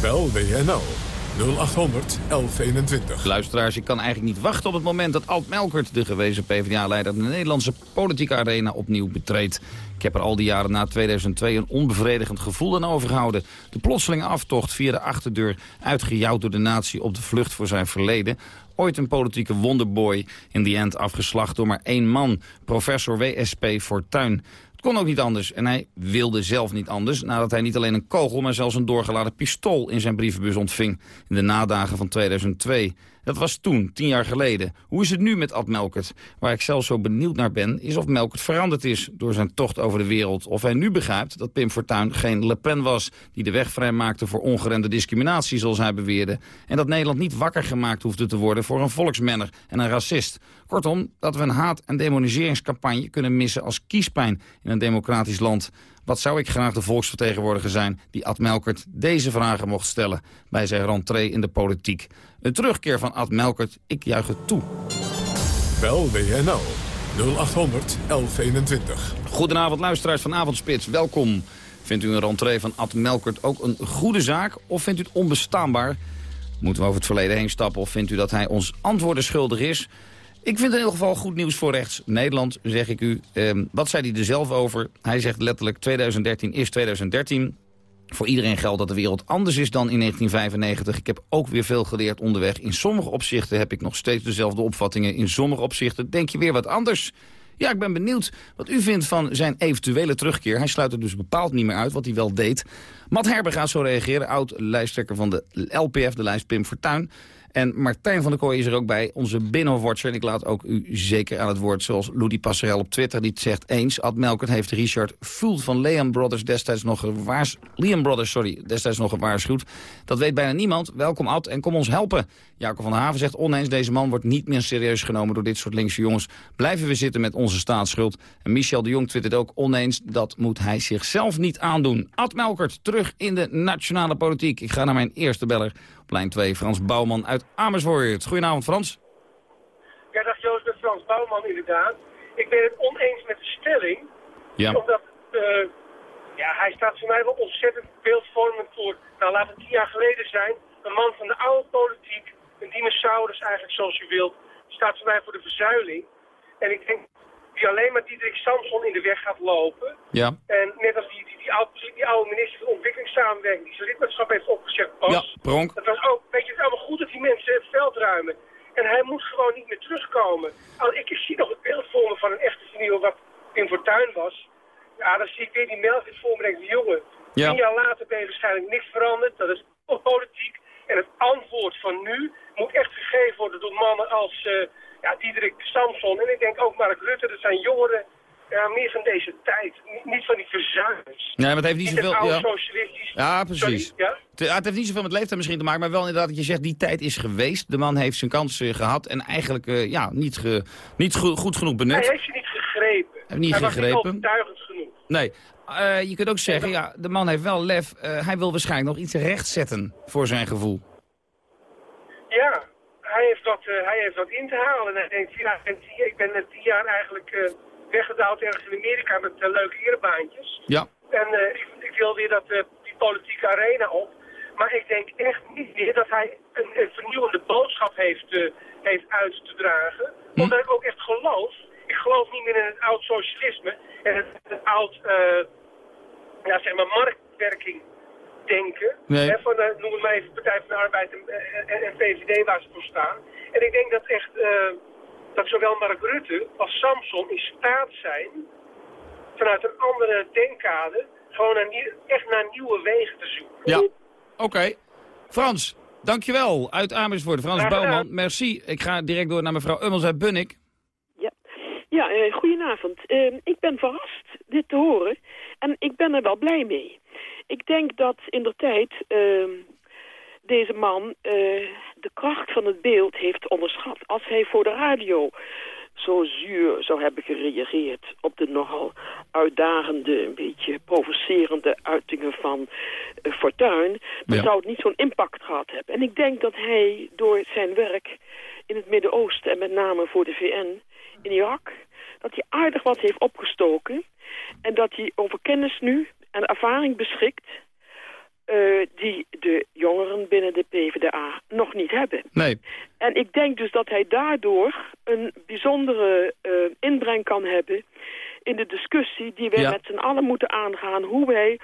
Bel WNL 0800 1121. Luisteraars, ik kan eigenlijk niet wachten op het moment dat Alt Melkert... de gewezen PvdA-leider de Nederlandse politieke arena opnieuw betreedt. Ik heb er al die jaren na 2002 een onbevredigend gevoel aan overgehouden. De plotselinge aftocht via de achterdeur, uitgejouwd door de natie op de vlucht voor zijn verleden. Ooit een politieke wonderboy, in die end afgeslacht door maar één man, professor W.S.P. Fortuyn. Het kon ook niet anders en hij wilde zelf niet anders... nadat hij niet alleen een kogel, maar zelfs een doorgeladen pistool... in zijn brievenbus ontving in de nadagen van 2002. Dat was toen, tien jaar geleden. Hoe is het nu met Ad Melkert? Waar ik zelf zo benieuwd naar ben, is of Melkert veranderd is... door zijn tocht over de wereld. Of hij nu begrijpt dat Pim Fortuyn geen Le Pen was... die de weg vrijmaakte voor ongeremde discriminatie, zoals hij beweerde. En dat Nederland niet wakker gemaakt hoefde te worden... voor een volksmenner en een racist. Kortom, dat we een haat- en demoniseringscampagne kunnen missen als kiespijn in een democratisch land. Wat zou ik graag de volksvertegenwoordiger zijn die Ad Melkert deze vragen mocht stellen bij zijn rentree in de politiek. Een terugkeer van Ad Melkert, ik juich het toe. Bel WNL 0800 1121. Goedenavond luisteraars van Avondspits, welkom. Vindt u een rentree van Ad Melkert ook een goede zaak of vindt u het onbestaanbaar? Moeten we over het verleden heen stappen of vindt u dat hij ons antwoorden schuldig is? Ik vind in ieder geval goed nieuws voor rechts Nederland, zeg ik u. Ehm, wat zei hij er zelf over? Hij zegt letterlijk 2013 is 2013. Voor iedereen geldt dat de wereld anders is dan in 1995. Ik heb ook weer veel geleerd onderweg. In sommige opzichten heb ik nog steeds dezelfde opvattingen. In sommige opzichten denk je weer wat anders. Ja, ik ben benieuwd wat u vindt van zijn eventuele terugkeer. Hij sluit er dus bepaald niet meer uit wat hij wel deed. Matt Herber gaat zo reageren, oud-lijsttrekker van de LPF, de lijst Pim Fortuyn. En Martijn van der Kooi is er ook bij, onze Binnenhofwatcher. En ik laat ook u zeker aan het woord, zoals Ludi Passerel op Twitter. Die zegt eens, Ad Melkert heeft Richard Fuld van Lehman Brothers destijds nog gewaarschuwd. Liam Brothers, sorry, destijds nog gewaarschuwd. Dat weet bijna niemand. Welkom Ad en kom ons helpen. Jacob van der Haven zegt oneens, deze man wordt niet meer serieus genomen door dit soort linkse jongens. Blijven we zitten met onze staatsschuld. En Michel de Jong twittert ook oneens, dat moet hij zichzelf niet aandoen. Ad Melkert, terug in de nationale politiek. Ik ga naar mijn eerste beller op lijn 2, Frans Bouwman uit Amersfoort. Goedenavond Frans. Ja, dag Joost, met Frans Bouwman inderdaad. Ik ben het oneens met de stelling. Ja. Omdat, uh, ja, hij staat voor mij wel ontzettend beeldvormend voor, nou laat het tien jaar geleden zijn, een man van de oude politiek, een dinosaurus eigenlijk zoals u wilt, staat voor mij voor de verzuiling. En ik denk die alleen maar Diederik Samson in de weg gaat lopen. Ja. En net als die, die, die, oude, die oude minister van Ontwikkelingssamenwerking die zijn lidmaatschap heeft opgezegd pas. Ja, pronk. Dat was ook, weet je, het is allemaal goed dat die mensen het veld ruimen. En hij moet gewoon niet meer terugkomen. Al, ik zie nog het beeld voor me van een echte vernieuwer wat in Fortuin was. Ja, dan zie ik weer die melk voor me en denk jongen, Ja. tien jaar later ben je waarschijnlijk niks veranderd. Dat is politiek. En het antwoord van nu moet echt gegeven worden door mannen als uh, ja, Diederik Samson. En ik denk ook Mark Rutte, dat zijn jongeren ja, meer van deze tijd. Niet, van die verzuimers. Nee, maar het heeft niet Niet het zoveel... Ja. socialistisch. Ja, precies. Sorry, ja? Ja, het heeft niet zoveel met leeftijd misschien te maken, maar wel inderdaad dat je zegt, die tijd is geweest. De man heeft zijn kans eh, gehad en eigenlijk eh, ja, niet, ge- niet go- goed genoeg benut. Hij heeft ze niet gegrepen. Heeft niet hij was gegrepen. niet overtuigend genoeg. Nee, Eh, je kunt ook zeggen, ja, de man heeft wel lef. Hij wil waarschijnlijk nog iets rechtzetten voor zijn gevoel. Hij heeft, wat, eh, hij heeft wat in te halen. En hij denkt, ja, ik ben tien, ik ben net tien jaar eigenlijk eh weggedaald ergens in Amerika met eh, leuke erebaantjes. Ja. En ik, ik wil weer dat, die politieke arena op. Maar ik denk echt niet meer dat hij een, een vernieuwende boodschap heeft, heeft uit te dragen. Omdat ik ook echt geloof. Ik geloof niet meer in het oud socialisme en het, het oud, ja, zeg maar, marktwerking denken. Nee. Hè, van, eh, noem het maar even Partij van de Arbeid en, en, en VVD waar ze voor staan. En ik denk dat echt, eh, dat zowel Mark Rutte als Samson in staat zijn vanuit een andere denkkader gewoon echt naar nieuwe wegen te zoeken. Ja, oké. Frans, dankjewel. Uit Amersfoort, Frans. Bouwman. Merci. Ik ga direct door naar mevrouw Ummels uit Bunnik. Ja, eh, goedenavond. Eh, ik ben verrast dit te horen en ik ben er wel blij mee. Ik denk dat in de tijd deze man eh, de kracht van het beeld heeft onderschat. Als hij voor de radio zo zuur zou hebben gereageerd op de nogal uitdagende, een beetje provocerende uitingen van uh, Fortuyn, dan zou het niet zo'n impact gehad hebben. En ik denk dat hij door zijn werk in het Midden-Oosten en met name voor de VN in Irak, dat hij aardig wat heeft opgestoken en dat hij over kennis nu en ervaring beschikt uh, die de jongeren binnen de PvdA nog niet hebben. Nee. En ik denk dus dat hij daardoor een bijzondere uh, inbreng kan hebben in de discussie die wij ja. met z'n allen moeten aangaan... hoe wij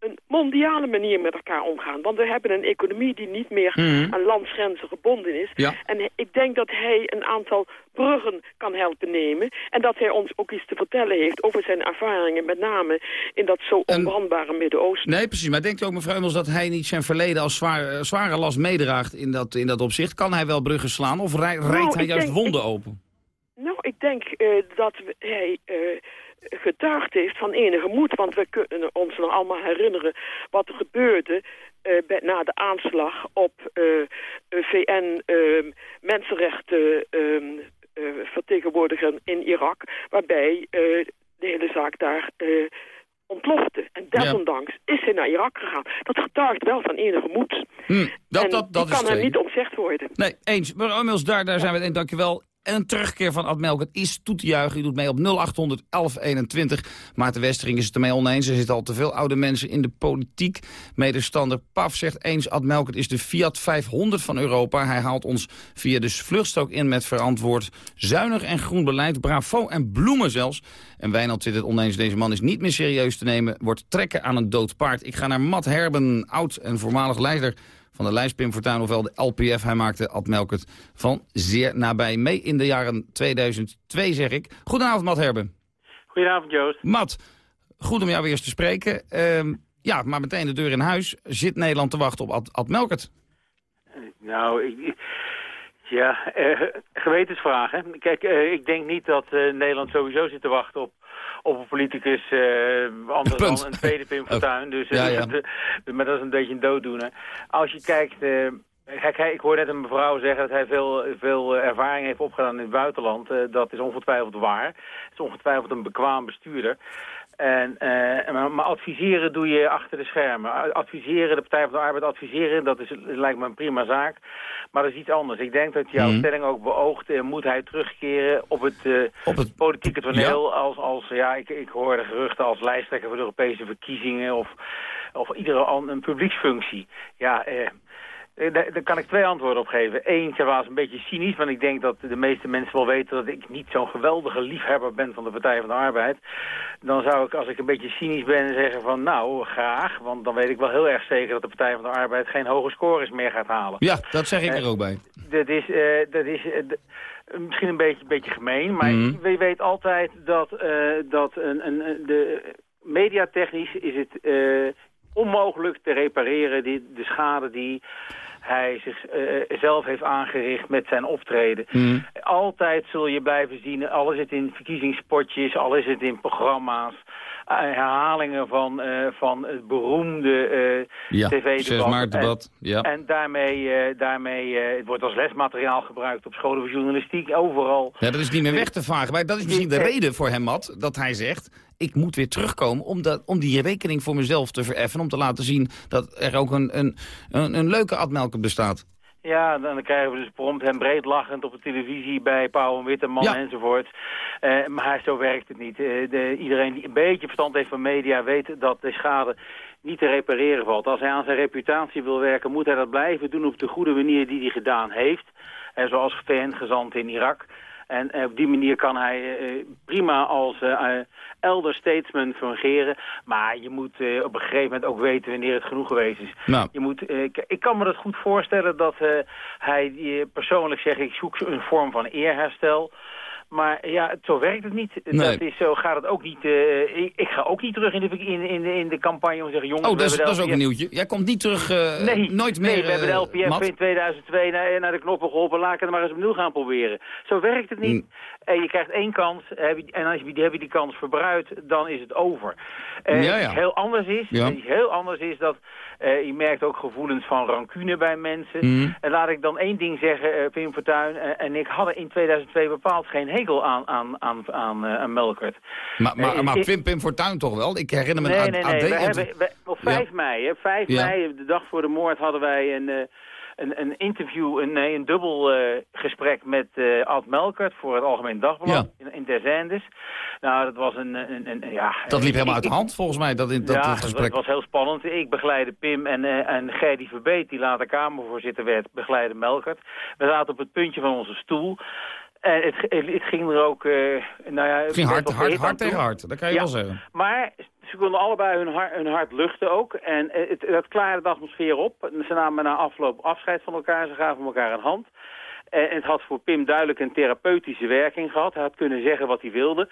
een mondiale manier met elkaar omgaan. Want we hebben een economie die niet meer Mhm. aan landsgrenzen gebonden is. Ja. En ik denk dat hij een aantal bruggen kan helpen nemen. En dat hij ons ook iets te vertellen heeft over zijn ervaringen. Met name in dat zo onbrandbare Midden-Oosten. Nee, precies. Maar denkt u ook, mevrouw Eumels, dat hij niet zijn verleden als zwaar, eh, zware last meedraagt in dat, in dat opzicht? Kan hij wel bruggen slaan of rij- rijdt Nou, hij juist denk- wonden ik- open? Nou, ik denk eh, dat hij eh, getuigd heeft van enige moed. Want we kunnen ons nog allemaal herinneren wat er gebeurde... eh, na de aanslag op eh, VN ehm, mensenrechten ehm, eh, vertegenwoordiger in Irak... waarbij de hele zaak daar ontplofte. En desondanks is hij naar Irak gegaan. Dat getuigt wel van enige moed. Hm, dat, en dat, dat kan hem niet ontzegd worden. Nee, eens. Mevrouw Eumels, daar, daar zijn we het in. Dankjewel. En een terugkeer van Ad Melkert is toe te juichen. U doet mee op 0800 1121. Maarten Westering is het ermee oneens. Er zitten al te veel oude mensen in de politiek. Medestander Paf zegt eens... Ad Melkert is de Fiat 500 van Europa. Hij haalt ons via de vluchtstrook in met verantwoord... zuinig en groen beleid, bravo en bloemen zelfs. En Wijnald zit het oneens. Deze man is niet meer serieus te nemen. Wordt trekken aan een dood paard. Ik ga naar Matt Herben, oud en voormalig leider van de lijst Pim Fortuyn, ofwel de LPF. Hij maakte Ad Melkert van zeer nabij mee in de jaren 2002, zeg ik. Goedenavond, Matt Herben. Goedenavond, Joost. Matt, goed om jou weer eens te spreken. Ehm, ja, maar meteen de deur in huis. Zit Nederland te wachten op Ad, Ad Melkert? Nou, ik, ja, eh, gewetensvraag, hè. Kijk, eh, ik denk niet dat eh, Nederland sowieso zit te wachten op, op een politicus eh anders Punt. dan een tweede Pim Fortuyn. Dus, Ja, maar dat is een beetje een dooddoener. Als je kijkt... Kijk, ik hoor net een mevrouw zeggen dat hij veel, veel ervaring heeft opgedaan in het buitenland. Dat is ongetwijfeld waar. Het is ongetwijfeld een bekwaam bestuurder. En, eh, maar, adviseren doe je achter de schermen. Adviseren, de Partij van de Arbeid adviseren, dat is, lijkt me een prima zaak. Maar dat is iets anders. Ik denk dat jouw Mhm. stelling ook beoogt, eh, moet hij terugkeren op het, eh, Op het politieke toneel als, als ja, ik, ik hoor de geruchten als lijsttrekker voor de Europese verkiezingen of, of iedere een publieksfunctie. Ja, Daar, daar kan ik twee antwoorden op geven. Eentje was een beetje cynisch, want ik denk dat de meeste mensen wel weten dat ik niet zo'n geweldige liefhebber ben van de Partij van de Arbeid. Dan zou ik, als ik een beetje cynisch ben, zeggen van nou, graag. Want dan weet ik wel heel erg zeker dat de Partij van de Arbeid geen hoge scores meer gaat halen. Ja, dat zeg ik Eh, er ook bij. Dat is, eh, dat is eh, misschien een beetje, beetje gemeen, maar Mhm. je weet altijd dat, eh, dat een, een, de mediatechnisch is het eh, onmogelijk te repareren die, de schade die hij zichzelf heeft aangericht met zijn optreden. Mhm. Altijd zul je blijven zien, al is het in verkiezingspotjes, al is het in programma's, eh, herhalingen van, eh, van het beroemde eh Ja, tv-debat. 6 maart En- debat. Ja. en daarmee, eh, daarmee het wordt als lesmateriaal gebruikt op scholen voor journalistiek, overal. Ja, dat is niet meer weg te vagen. Maar dat is misschien de reden voor hem, Matt, dat hij zegt... ik moet weer terugkomen om, dat, om die rekening voor mezelf te vereffen... om te laten zien dat er ook een, een, een, een leuke Ad Melkert bestaat. Ja, dan krijgen we dus prompt hem breed lachend op de televisie bij Pauw en Witteman Ja. enzovoort. Eh, maar zo werkt het niet. Eh, de, iedereen die een beetje verstand heeft van media weet dat de schade niet te repareren valt. Als hij aan zijn reputatie wil werken, moet hij dat blijven doen op de goede manier die hij gedaan heeft. En zoals VN-gezant in Irak. En eh, op die manier kan hij eh, prima als eh, eh, elder statesman fungeren. Maar je moet eh, op een gegeven moment ook weten wanneer het genoeg geweest is. Nou. Je moet, eh, ik, kan me dat goed voorstellen dat eh, hij eh, persoonlijk zegt... ik zoek een vorm van eerherstel. Maar ja, zo werkt het niet. Nee. Dat is, zo gaat het ook niet. eh, ik, ik ga ook niet terug in de, in, in, in de campagne om te zeggen... jongens, Oh, dat is, dat is ook een nieuwtje. Jij komt niet terug, eh, Nee, nooit meer, nee, we hebben de eh, LPF Matt. in 2002 naar, naar de knoppen geholpen. Laat ik het maar eens opnieuw gaan proberen. Zo werkt het niet. Mm. En je krijgt één kans. Heb je, en als je, die, heb je die kans verbruikt, dan is het over. Ja, heel anders is, Ja. heel anders is dat... eh, je merkt ook gevoelens van rancune bij mensen. Mhm. En laat ik dan één ding zeggen, eh Pim Fortuyn eh, en ik hadden in 2002 bepaald geen hekel aan, aan, aan, aan, aan Melkert. Maar, maar, maar Pim Pim Fortuyn toch wel? Ik herinner me nee, aan nee, AD... nee. We hebben, we, op 5 mei, hè, 5 Ja. mei, de dag voor de moord, hadden wij een, een, een interview, een, nee, een dubbel eh, gesprek met eh Ad Melkert voor het Algemeen Dagblad in, in. Nou, dat was een... een, een, ja, Dat liep helemaal ik- uit de hand, volgens mij, dat, in, dat ja, gesprek. het was heel spannend. Ik begeleide Pim en, eh en Gerdy Verbeet, die later Kamervoorzitter werd, begeleide Melkert. We zaten op het puntje van onze stoel. En het, het, het ging er ook... eh nou ja, Het ging hard, tegen hard, dat kan je Ja. wel zeggen. Maar ze konden allebei hun, har- hun hart luchten ook. En eh, het, dat klaarde de atmosfeer op. Ze namen na afloop afscheid van elkaar. Ze gaven elkaar een hand. En het had voor Pim duidelijk een therapeutische werking gehad. Hij had kunnen zeggen wat hij wilde.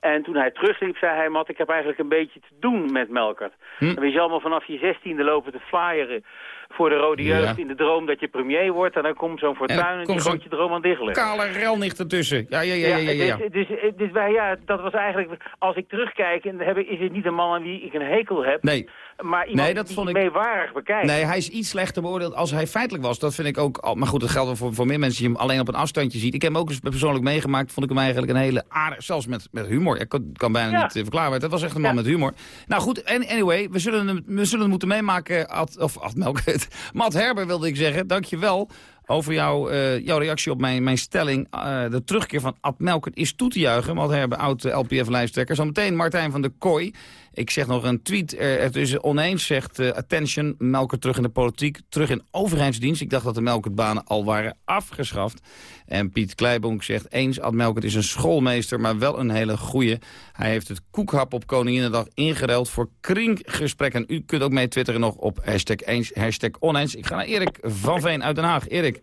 En toen hij terugliep, zei hij... Mat, ik heb eigenlijk een beetje te doen met Melkert. Dan weet je allemaal vanaf je zestiende lopen te flyeren... voor de rode Ja. jeugd in de droom dat je premier wordt. En dan komt zo'n fortuin en, komt die gooit je droom aan diggelen. Kale relnicht ertussen. Ja, ja, ja, ja, ja. ja, Dus, dus, dus wij, ja, dat was eigenlijk, als ik terugkijk, en dan heb is het niet een man aan wie ik een hekel heb, Nee. maar iemand Nee, dat die vond ik- meewarig bekijkt. Nee, hij is iets slechter beoordeeld als hij feitelijk was. Dat vind ik ook... Maar goed, dat geldt voor, voor meer mensen die hem alleen op een afstandje ziet. Ik heb hem ook eens persoonlijk meegemaakt. Vond ik hem eigenlijk een hele aardig... Zelfs met, met humor. Ik kan, kan bijna Ja. niet eh, verklaren. maar Het was echt een man met humor. Nou goed, anyway. We zullen, hem, we zullen moeten meemaken. Ad, of Ad Melkert. Matt Herber wilde ik zeggen. Dank je wel over jouw, eh, jouw reactie op mijn, mijn stelling. Eh, de terugkeer van Ad Melkert is toe te juichen. Matt Herber, oud eh, LPF-lijsttrekker. Zometeen Martijn van der Kooi. Ik zeg nog een tweet. Er het is oneens, zegt eh, attention, Melkert terug in de politiek. Terug in overheidsdienst. Ik dacht dat de Melkertbanen al waren afgeschaft. En Piet Kleibonk zegt eens, Ad Melkert is een schoolmeester, maar wel een hele goeie. Hij heeft het koekhap op Koninginnedag ingeruild voor kringgesprekken. U kunt ook mee twitteren nog op hashtag eens, hashtag oneens. Ik ga naar Erik van Veen uit Den Haag. Erik,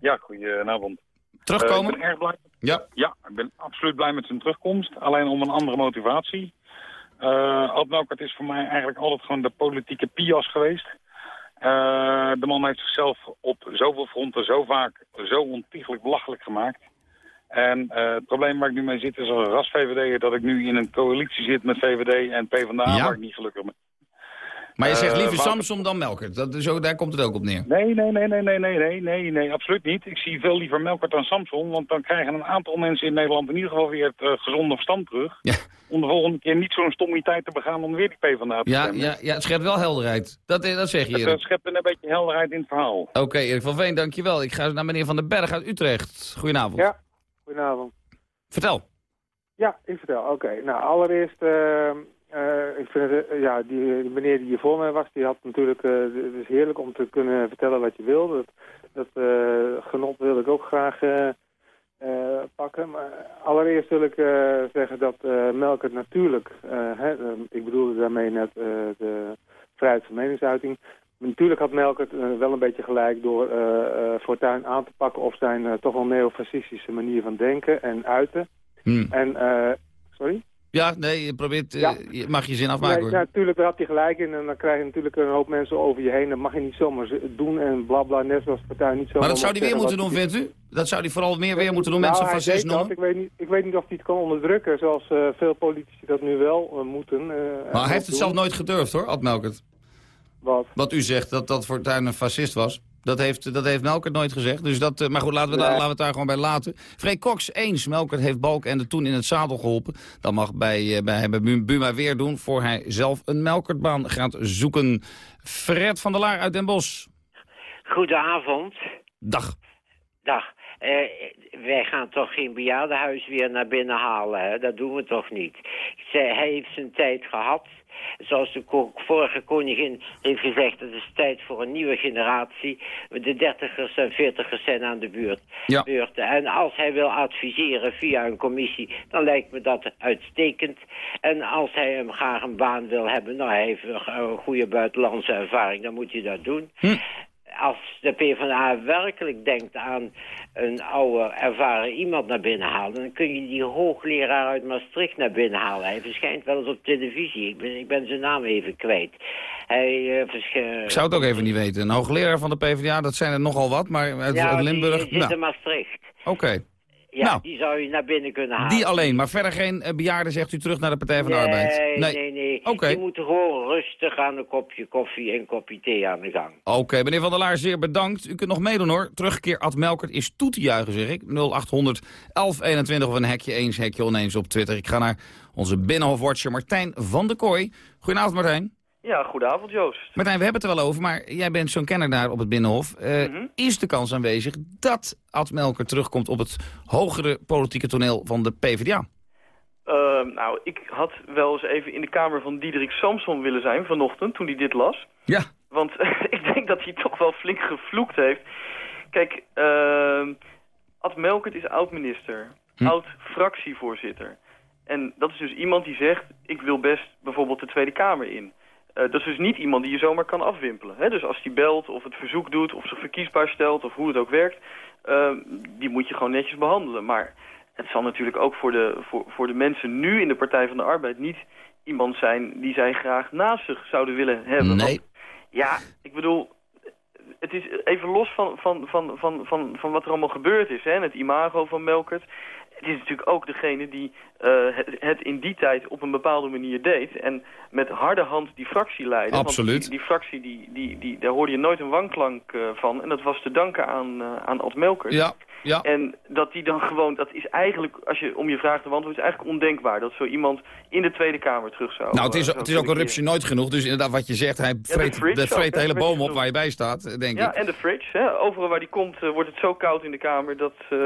Ja, goedenavond. terugkomen? Eh, ik ben erg blij. Ja. Ja, ik ben absoluut blij met zijn terugkomst. Alleen om een andere motivatie. Eh Ad Melkert is voor mij eigenlijk altijd gewoon de politieke pias geweest. Eh, de man heeft zichzelf op zoveel fronten zo vaak zo ontiegelijk belachelijk gemaakt. En eh, het probleem waar ik nu mee zit is als ras-VVD'er dat ik nu in een coalitie zit met VVD en PvdA Ja. waar ik niet gelukkig mee Maar je zegt Eh, liever Samson dan Melkert. Dat, is ook, daar komt het ook op neer. Nee, nee, nee, nee, nee, nee, nee, nee, nee, absoluut niet. Ik zie veel liever Melkert dan Samson, want dan krijgen een aantal mensen in Nederland in ieder geval weer het eh, gezonde verstand terug. Om de volgende keer niet zo'n stommiteit te begaan om weer die PvdA te Ja, stemmen. ja, ja, het schept wel helderheid. Dat, eh, dat zeg je, Het Erik. schept een beetje helderheid in het verhaal. Oké, Erik van Veen, dankjewel. Ik ga naar meneer Van den Berg uit Utrecht. Goedenavond. Ja, goedenavond. Vertel. Ja, ik vertel. Oké, nou allereerst, eh, eh, ik vind het, eh, ja, die, die meneer die hier voor mij was, die had natuurlijk, eh, het is heerlijk om te kunnen vertellen wat je wil. Dat, dat eh, genot wil ik ook graag pakken. Maar allereerst wil ik zeggen dat eh Melkert natuurlijk, hè, ik bedoelde daarmee net de vrijheid van meningsuiting. Natuurlijk had Melkert eh, wel een beetje gelijk door Fortuyn aan te pakken op zijn toch wel neofascistische manier van denken en uiten. Hmm. En, eh, sorry? Ja, nee, je probeert, eh, je mag je zin afmaken Nee, ja, natuurlijk, daar had hij gelijk in. En dan krijg je natuurlijk een hoop mensen over je heen. Dat mag je niet zomaar doen en bla bla, net zoals Fortuyn niet zomaar maar dat zou hij weer moeten doen, vindt u? Dat zou hij vooral meer weer moeten doen, Nou, mensen fascist deed dat. noemen? Ik weet, niet, ik weet niet of hij het kan onderdrukken, zoals eh, veel politici dat nu wel eh, moeten. en Maar hij heeft het zelf nooit gedurfd hoor, Ad Melkert. Wat? Wat u zegt, dat dat Fortuyn een fascist was. Dat heeft, dat heeft Melkert nooit gezegd. Dus dat, eh, maar goed, laten we, daar, laten we het daar gewoon bij laten. Freek Cox, eens. Melkert heeft Balkenende toen in het zadel geholpen. Dat mag bij, eh, bij, bij Bu- Buma weer doen... voor hij zelf een Melkertbaan gaat zoeken. Fred van der Laar uit Den Bosch. Goedenavond. Dag. Dag. Eh, wij gaan toch geen bejaardenhuis weer naar binnen halen, hè? Dat doen we toch niet. Zij, hij heeft zijn tijd gehad. Zoals de vorige koningin heeft gezegd, het is tijd voor een nieuwe generatie. De dertigers en veertigers zijn aan de beurt. Ja. beurten. En als hij wil adviseren via een commissie, dan lijkt me dat uitstekend. En als hij hem graag een baan wil hebben, nou, hij heeft een een goede buitenlandse ervaring, dan moet hij dat doen als de PvdA werkelijk denkt aan een oude, ervaren iemand naar binnen halen... dan kun je die hoogleraar uit Maastricht naar binnen halen. Hij verschijnt wel eens op televisie. Ik ben, ik ben zijn naam even kwijt. Hij verschijnt... Ik zou het ook even niet weten. Een hoogleraar van de PvdA, dat zijn er nogal wat. Maar uit, ja, Limburg... die zit nou, in Maastricht. Oké. Ja, Nou. die zou je naar binnen kunnen halen. Die alleen, maar verder geen eh, bejaarden zegt u terug naar de Partij van de Arbeid? Nee, nee, nee. Oké. Je moet gewoon rustig aan een kopje koffie en een kopje thee aan de gang. Oké, meneer Van der Laar, zeer bedankt. U kunt nog meedoen hoor. Terugkeer Ad Melkert is toe te juichen, zeg ik. 0800 1121 of een hekje eens, hekje oneens op Twitter. Ik ga naar onze Binnenhofwatcher Martijn van der Kooi. Goedenavond Martijn. Ja, goedenavond Joost. Martijn, we hebben het er wel over, maar jij bent zo'n kenner daar op het Binnenhof. Eh, Mhm. Is de kans aanwezig dat Ad Melkert terugkomt op het hogere politieke toneel van de PvdA? Ehm, nou, ik had wel eens even in de kamer van Diederik Samson willen zijn vanochtend, toen hij dit las. Ja. Want ik denk dat hij toch wel flink gevloekt heeft. Kijk, ehm Ad Melkert is oud-minister, oud-fractievoorzitter. En dat is dus iemand die zegt, ik wil best bijvoorbeeld de Tweede Kamer in. Eh, dat is dus niet iemand die je zomaar kan afwimpelen. Hè? Dus als hij belt of het verzoek doet of zich verkiesbaar stelt of hoe het ook werkt... ehm, die moet je gewoon netjes behandelen. Maar het zal natuurlijk ook voor de, voor, voor de mensen nu in de Partij van de Arbeid niet iemand zijn die zij graag naast zich zouden willen hebben. Nee. Want, ja, ik bedoel, het is even los van, van, van, van, van, van wat er allemaal gebeurd is, hè, en het imago van Melkert. Het is natuurlijk ook degene die eh, het, het in die tijd op een bepaalde manier deed. En met harde hand die fractie leidde. Want Absoluut. die, die fractie, die, die, die, daar hoorde je nooit een wanklank eh, van. En dat was te danken aan, eh, aan Ad Melkert. Ja, ja. En dat die dan gewoon, dat is eigenlijk, als je om je vraag te beantwoorden, is eigenlijk ondenkbaar dat zo iemand in de Tweede Kamer terug zou Nou, het is, eh, het is ook een rupsje nooit genoeg. Dus inderdaad, wat je zegt, hij vreet, de, vreet de hele boom op waar je bij staat, denk ja, ik. en de fridge. Hè. Overal waar die komt eh, wordt het zo koud in de kamer dat, eh,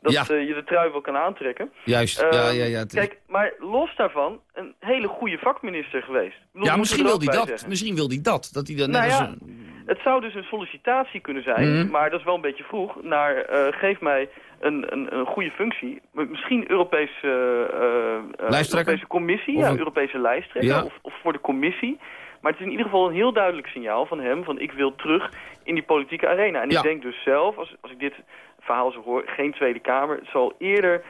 dat Ja. je de trui wel kan aantrekken. Juist, Ehm, ja, ja, ja. is- Kijk, maar los daarvan, een hele goede vakminister geweest. Ja, misschien wil hij dat. zeggen. Misschien wil hij dat. Dat hij dan net Nou als ja, een- het zou dus een sollicitatie kunnen zijn, Mhm. maar dat is wel een beetje vroeg, naar eh, geef mij een, een, een goede functie. Misschien Europese, eh, eh? Europese commissie, Of ja, een- Europese lijsttrekker, Ja. of, of voor de commissie. Maar het is in ieder geval een heel duidelijk signaal van hem, van ik wil terug in die politieke arena. En Ja. ik denk dus zelf, als, als ik dit verhaal zo hoor, geen Tweede Kamer, het zal eerder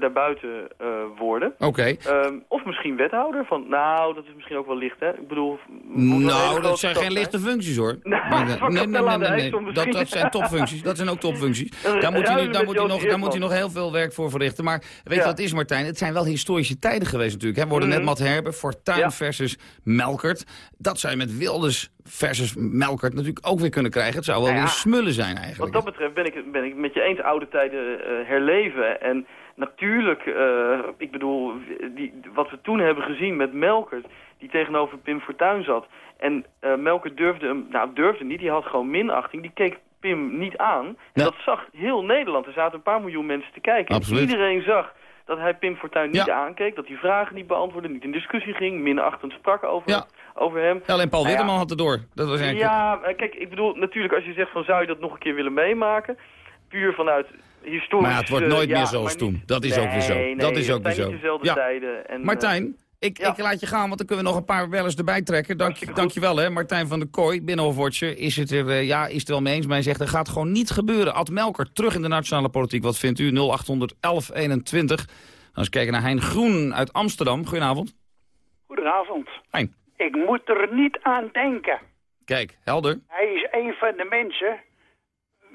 daarbuiten eh, worden. Oké. Ehm, of misschien wethouder van, nou, dat is misschien ook wel licht, hè? Ik bedoel... Nou, dat zijn geen lichte functies hoor. Nou, eh, nee, nee, nee, nee. Dat, dat zijn topfuncties. Dat zijn ook topfuncties. Daar moet hij, daar moet hij, nog, daar moet hij nog heel veel werk voor verrichten. Maar weet je Ja. wat het is, Martijn? Het zijn wel historische tijden geweest natuurlijk. Hè. We hoorden net Mhm. Matt Herbe, Fortuyn Ja. versus Melkert. Dat zou je met Wilders versus Melkert natuurlijk ook weer kunnen krijgen. Het zou wel Nou ja. weer smullen zijn Wat eigenlijk. dat betreft ben ik, ben ik met je eens oude tijden eh, herleven. En natuurlijk, eh, ik bedoel, die, wat we toen hebben gezien met Melkert, die tegenover Pim Fortuyn zat. En eh Melkert durfde hem, nou durfde niet, die had gewoon minachting, die keek Pim niet aan. En dat zag heel Nederland. Er zaten een paar miljoen mensen te kijken. Absoluut. En iedereen zag dat hij Pim Fortuyn niet Ja. aankeek, dat hij vragen niet beantwoordde, niet in discussie ging, minachtend sprak over, Ja. over hem. Ja, alleen Paul Nou Witteman had het door. Dat was eigenlijk... ja, eh, kijk, ik bedoel, natuurlijk als je zegt van zou je dat nog een keer willen meemaken, puur vanuit historisch... Maar ja, het wordt eh, nooit ja, meer zoals maar toen. niet- Dat is ook weer zo. Nee, Dat is ook weer zijn zo. dezelfde Ja. tijden. En, Martijn, ik, ik laat je gaan, want dan kunnen we nog een paar bellers erbij trekken. Dank, je wel, hè. Martijn van der Kooi, Binnenhofwatcher, is het er, eh, ja, is het wel mee eens. Maar hij zegt, er gaat gewoon niet gebeuren. Ad Melker, terug in de nationale politiek. Wat vindt u? 0800 1121. Dan eens kijken naar Hein Groen uit Amsterdam. Goedenavond. Goedenavond. Hein. Ik moet er niet aan denken. Kijk, helder. Hij is een van de mensen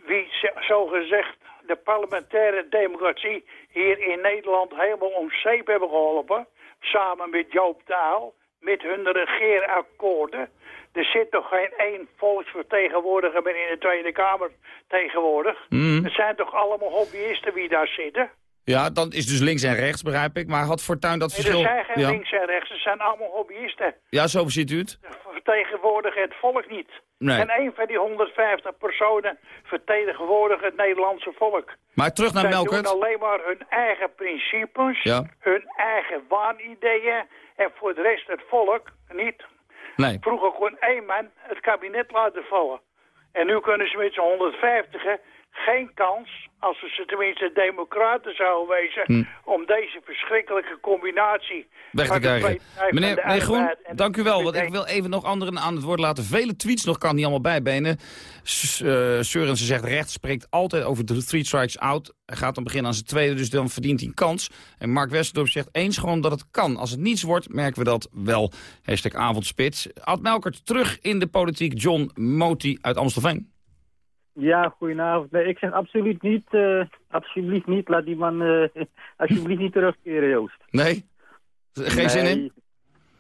wie z- zogezegd de parlementaire democratie hier in Nederland helemaal om zeep hebben geholpen. Samen met Joop Daal, met hun regeerakkoorden. Er zit toch geen één volksvertegenwoordiger meer in de Tweede Kamer tegenwoordig. Mhm. Het zijn toch allemaal hobbyisten wie daar zitten? Ja, dan is dus links en rechts, begrijp ik. Maar had Fortuyn dat Nee, er verschil... zijn geen ja. links en rechts, er zijn allemaal hobbyisten. ja, zo ziet u het. vertegenwoordigen het volk niet. Nee. En een van die 150 personen vertegenwoordigen het Nederlandse volk. Maar terug naar Zij Melkert. doen alleen maar hun eigen principes, Ja. hun eigen waanideeën en voor de rest het volk niet. Nee. Vroeger kon één man het kabinet laten vallen. En nu kunnen ze met z'n 150 geen kans, als ze tenminste democraten zouden wezen, Hm. om deze verschrikkelijke combinatie weg te krijgen. Meneer, meneer Groen, dank u wel. Want ik wil even nog anderen aan het woord laten. Vele tweets nog kan niet allemaal bijbenen. S Seurensen zegt, rechts spreekt altijd over de three strikes out. Hij gaat dan beginnen aan zijn tweede, dus dan verdient hij een kans. En Mark Westerdorp zegt eens gewoon dat het kan. Als het niets wordt, merken we dat wel. Hashtag avondspits. Ad Melkert terug in de politiek. John Moti uit Amstelveen. Ja, goedenavond. Nee, ik zeg absoluut niet, uh, alsjeblieft niet, laat die man uh, alsjeblieft niet terugkeren, Joost. Nee? Geen zin in?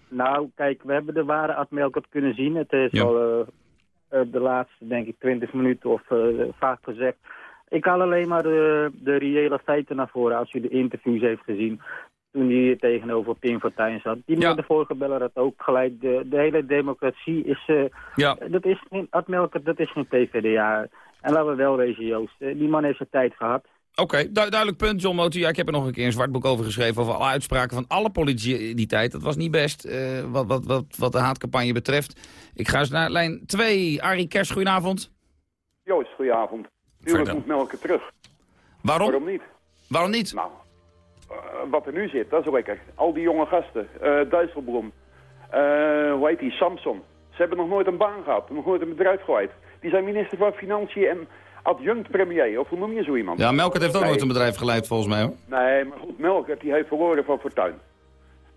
Nou, kijk, we hebben de ware Ad kunnen zien. Het is al uh, de laatste, denk ik, 20 minuten of vaak gezegd. Ik haal alleen maar de, de reële feiten naar voren als u de interviews heeft gezien toen hij tegenover Pim Fortuyn zat. Die ja. de vorige beller had ook gelijk. De, de hele democratie is... Uh, ja. Dat is geen... Ad dat is geen PvdA. En laten we wel wezen, Joost. Uh, die man heeft zijn tijd gehad. Oké, duidelijk punt, John Motu. Ja, ik heb er nog een keer een zwart boek over geschreven... over alle uitspraken van alle politici die tijd. Dat was niet best, uh, wat, wat, wat, wat de haatcampagne betreft. Ik ga eens naar lijn 2. Arie Kers, goedenavond. Joost, goedenavond. Tuurlijk moet Melke terug. Waarom? Waarom niet? Waarom niet? Nou, wat er nu zit, dat is lekker. Al die jonge gasten. Uh, Dijsselbloem. Uh, hoe heet die? Samson. Ze hebben nog nooit een baan gehad. Nog nooit een bedrijf geleid. Die zijn minister van Financiën en adjunct premier. Of hoe noem je zo iemand? Ja, Melkert heeft ook nooit een bedrijf geleid volgens mij hoor. Nee, maar goed, Melkert die heeft verloren van Fortuin.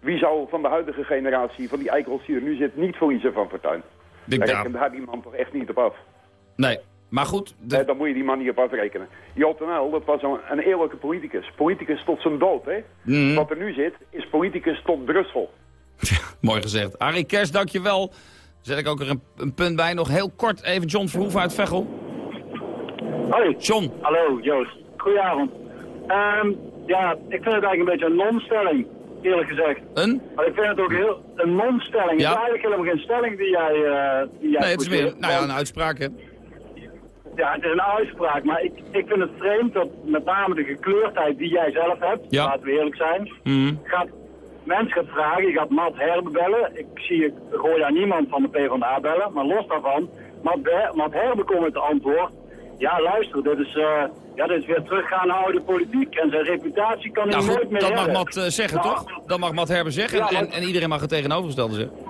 Wie zou van de huidige generatie, van die eikels die er nu zit, niet verliezen van Fortuin? Daar daar die man toch echt niet op af. Nee, maar goed... De... dan moet je die man niet op afrekenen. Joop den dat was een, een, eerlijke politicus. Politicus tot zijn dood, hè. Mhm. Wat er nu zit, is politicus tot Brussel. mooi gezegd. Arie Kers, dankjewel. Zet ik ook er een, een, punt bij. Nog heel kort even John Verhoeven uit Veghel. Hoi. John. Hallo, Joost. Goedenavond. Um, ja, ik vind het eigenlijk een beetje een non-stelling, eerlijk gezegd. Een? Maar ik vind het ook heel een non-stelling. Ja. Het is eigenlijk helemaal geen stelling die jij... Uh, die jij nee, het is meer nou ja, een uitspraak, hè? Ja, het is een uitspraak, maar ik, ik vind het vreemd dat met name de gekleurdheid die jij zelf hebt, ja. laten we eerlijk zijn, mm. gaat, mensen gaat vragen, je gaat Matt Herbe bellen, ik zie gooi aan niemand van de PvdA bellen, maar los daarvan, Matt, Matt Herbe komt met het antwoord, ja luister, dit is, uh, ja, dit is weer teruggaan naar oude politiek en zijn reputatie kan hij nou, nooit meer Dat mag Matt uh, zeggen, nou, toch? Dat mag Matt Herbe zeggen ja, en, en, iedereen mag het tegenovergestelde zeggen.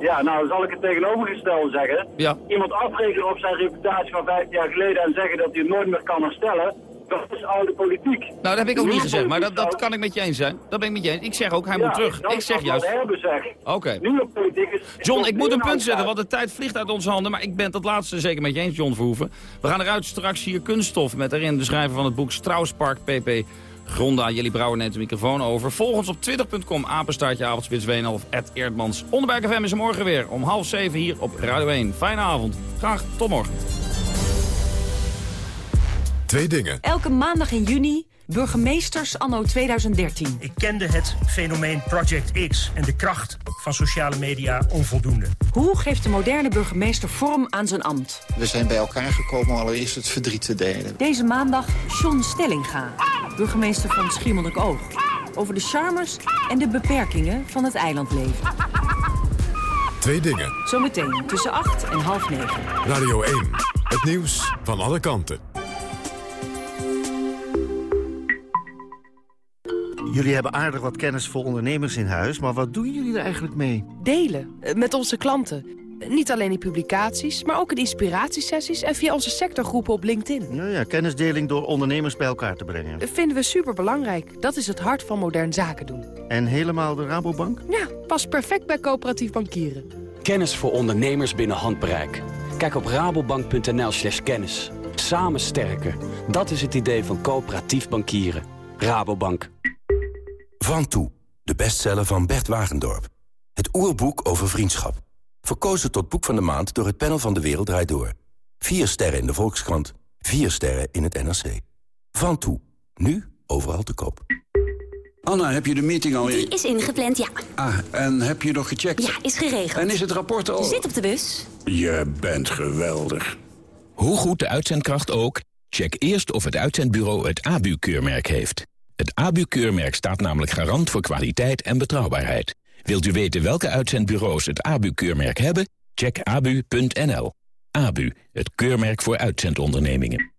Ja, nou zal ik het tegenovergestelde zeggen. Ja. Iemand afrekenen op zijn reputatie van 15 jaar geleden en zeggen dat hij het nooit meer kan herstellen. Dat is oude politiek. Nou, dat heb ik ook niet gezegd, maar dat, dat kan ik met je eens zijn. Dat ben ik met je eens. Ik zeg ook, hij moet terug. Ik zeg juist... Oké. Okay. Is... John, ik moet een punt zetten, want de tijd vliegt uit onze handen. Maar ik ben dat laatste zeker met je eens, John Verhoeven. We gaan eruit straks hier kunststof met erin de schrijver van het boek Strauspark PP Gronda, Jelly Brouwer neemt de microfoon over. Volg ons op twitter.com, apenstaartje avondspits of at Eerdmans. Onderberg FM is er morgen weer om half zeven hier op Radio 1. Fijne avond. Graag tot morgen. Twee dingen. Elke maandag in juni Burgemeesters anno 2013. Ik kende het fenomeen Project X en de kracht van sociale media onvoldoende. Hoe geeft de moderne burgemeester vorm aan zijn ambt? We zijn bij elkaar gekomen om allereerst het verdriet te delen. Deze maandag John Stellinga, burgemeester van Schiermonnikoog. Over de charmers en de beperkingen van het eilandleven. Twee dingen. Zometeen tussen 8 en half 9. Radio 1. Het nieuws van alle kanten. Jullie hebben aardig wat kennis voor ondernemers in huis, maar wat doen jullie er eigenlijk mee? Delen, eh, met onze klanten. Niet alleen in publicaties, maar ook in inspiratiesessies en via onze sectorgroepen op LinkedIn. Ja, ja, kennisdeling door ondernemers bij elkaar te brengen. Dat vinden we superbelangrijk. Dat is het hart van modern zaken doen. En helemaal de Rabobank? Ja, past perfect bij coöperatief bankieren. Kennis voor ondernemers binnen handbereik. Kijk op rabobank.nl slash kennis. Samen sterker. Dat is het idee van coöperatief bankieren. Rabobank. Van Toe, de bestseller van Bert Wagendorp. Het oerboek over vriendschap. Verkozen tot boek van de maand door het panel van De Wereld Draait Door. Vier sterren in de Volkskrant, vier sterren in het NRC. Van Toe, nu overal te koop. Anna, heb je de meeting al... Die is ingepland, ja. Ah, en heb je nog gecheckt? Ja, is geregeld. En is het rapport al... Zit op de bus. Je bent geweldig. Hoe goed de uitzendkracht ook, check eerst of het uitzendbureau het ABU-keurmerk heeft. Het ABU-keurmerk staat namelijk garant voor kwaliteit en betrouwbaarheid. Wilt u weten welke uitzendbureaus het ABU-keurmerk hebben? Check abu.nl. ABU, het keurmerk voor uitzendondernemingen.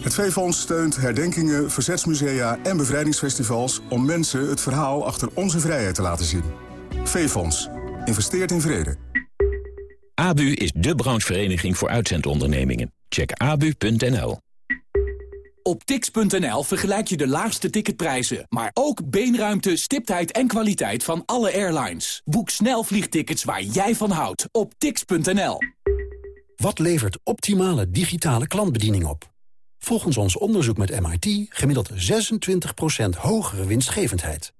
Het V-Fonds steunt herdenkingen, verzetsmusea en bevrijdingsfestivals... om mensen het verhaal achter onze vrijheid te laten zien. V-Fonds. Investeert in vrede. ABU is de branchevereniging voor uitzendondernemingen. Check abu.nl. Op tix.nl vergelijk je de laagste ticketprijzen, maar ook beenruimte, stiptheid en kwaliteit van alle airlines. Boek snel vliegtickets waar jij van houdt op tix.nl. Wat levert optimale digitale klantbediening op? Volgens ons onderzoek met MIT gemiddeld 26% hogere winstgevendheid.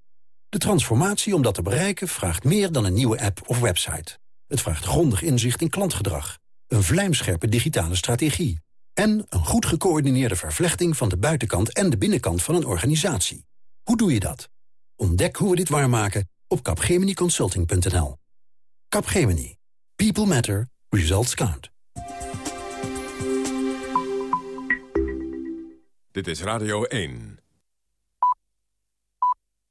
De transformatie om dat te bereiken vraagt meer dan een nieuwe app of website. Het vraagt grondig inzicht in klantgedrag, een vlijmscherpe digitale strategie... en een goed gecoördineerde vervlechting van de buitenkant en de binnenkant van een organisatie. Hoe doe je dat? Ontdek hoe we dit waarmaken op capgeminiconsulting.nl. Capgemini. People matter. Results count. Dit is Radio 1.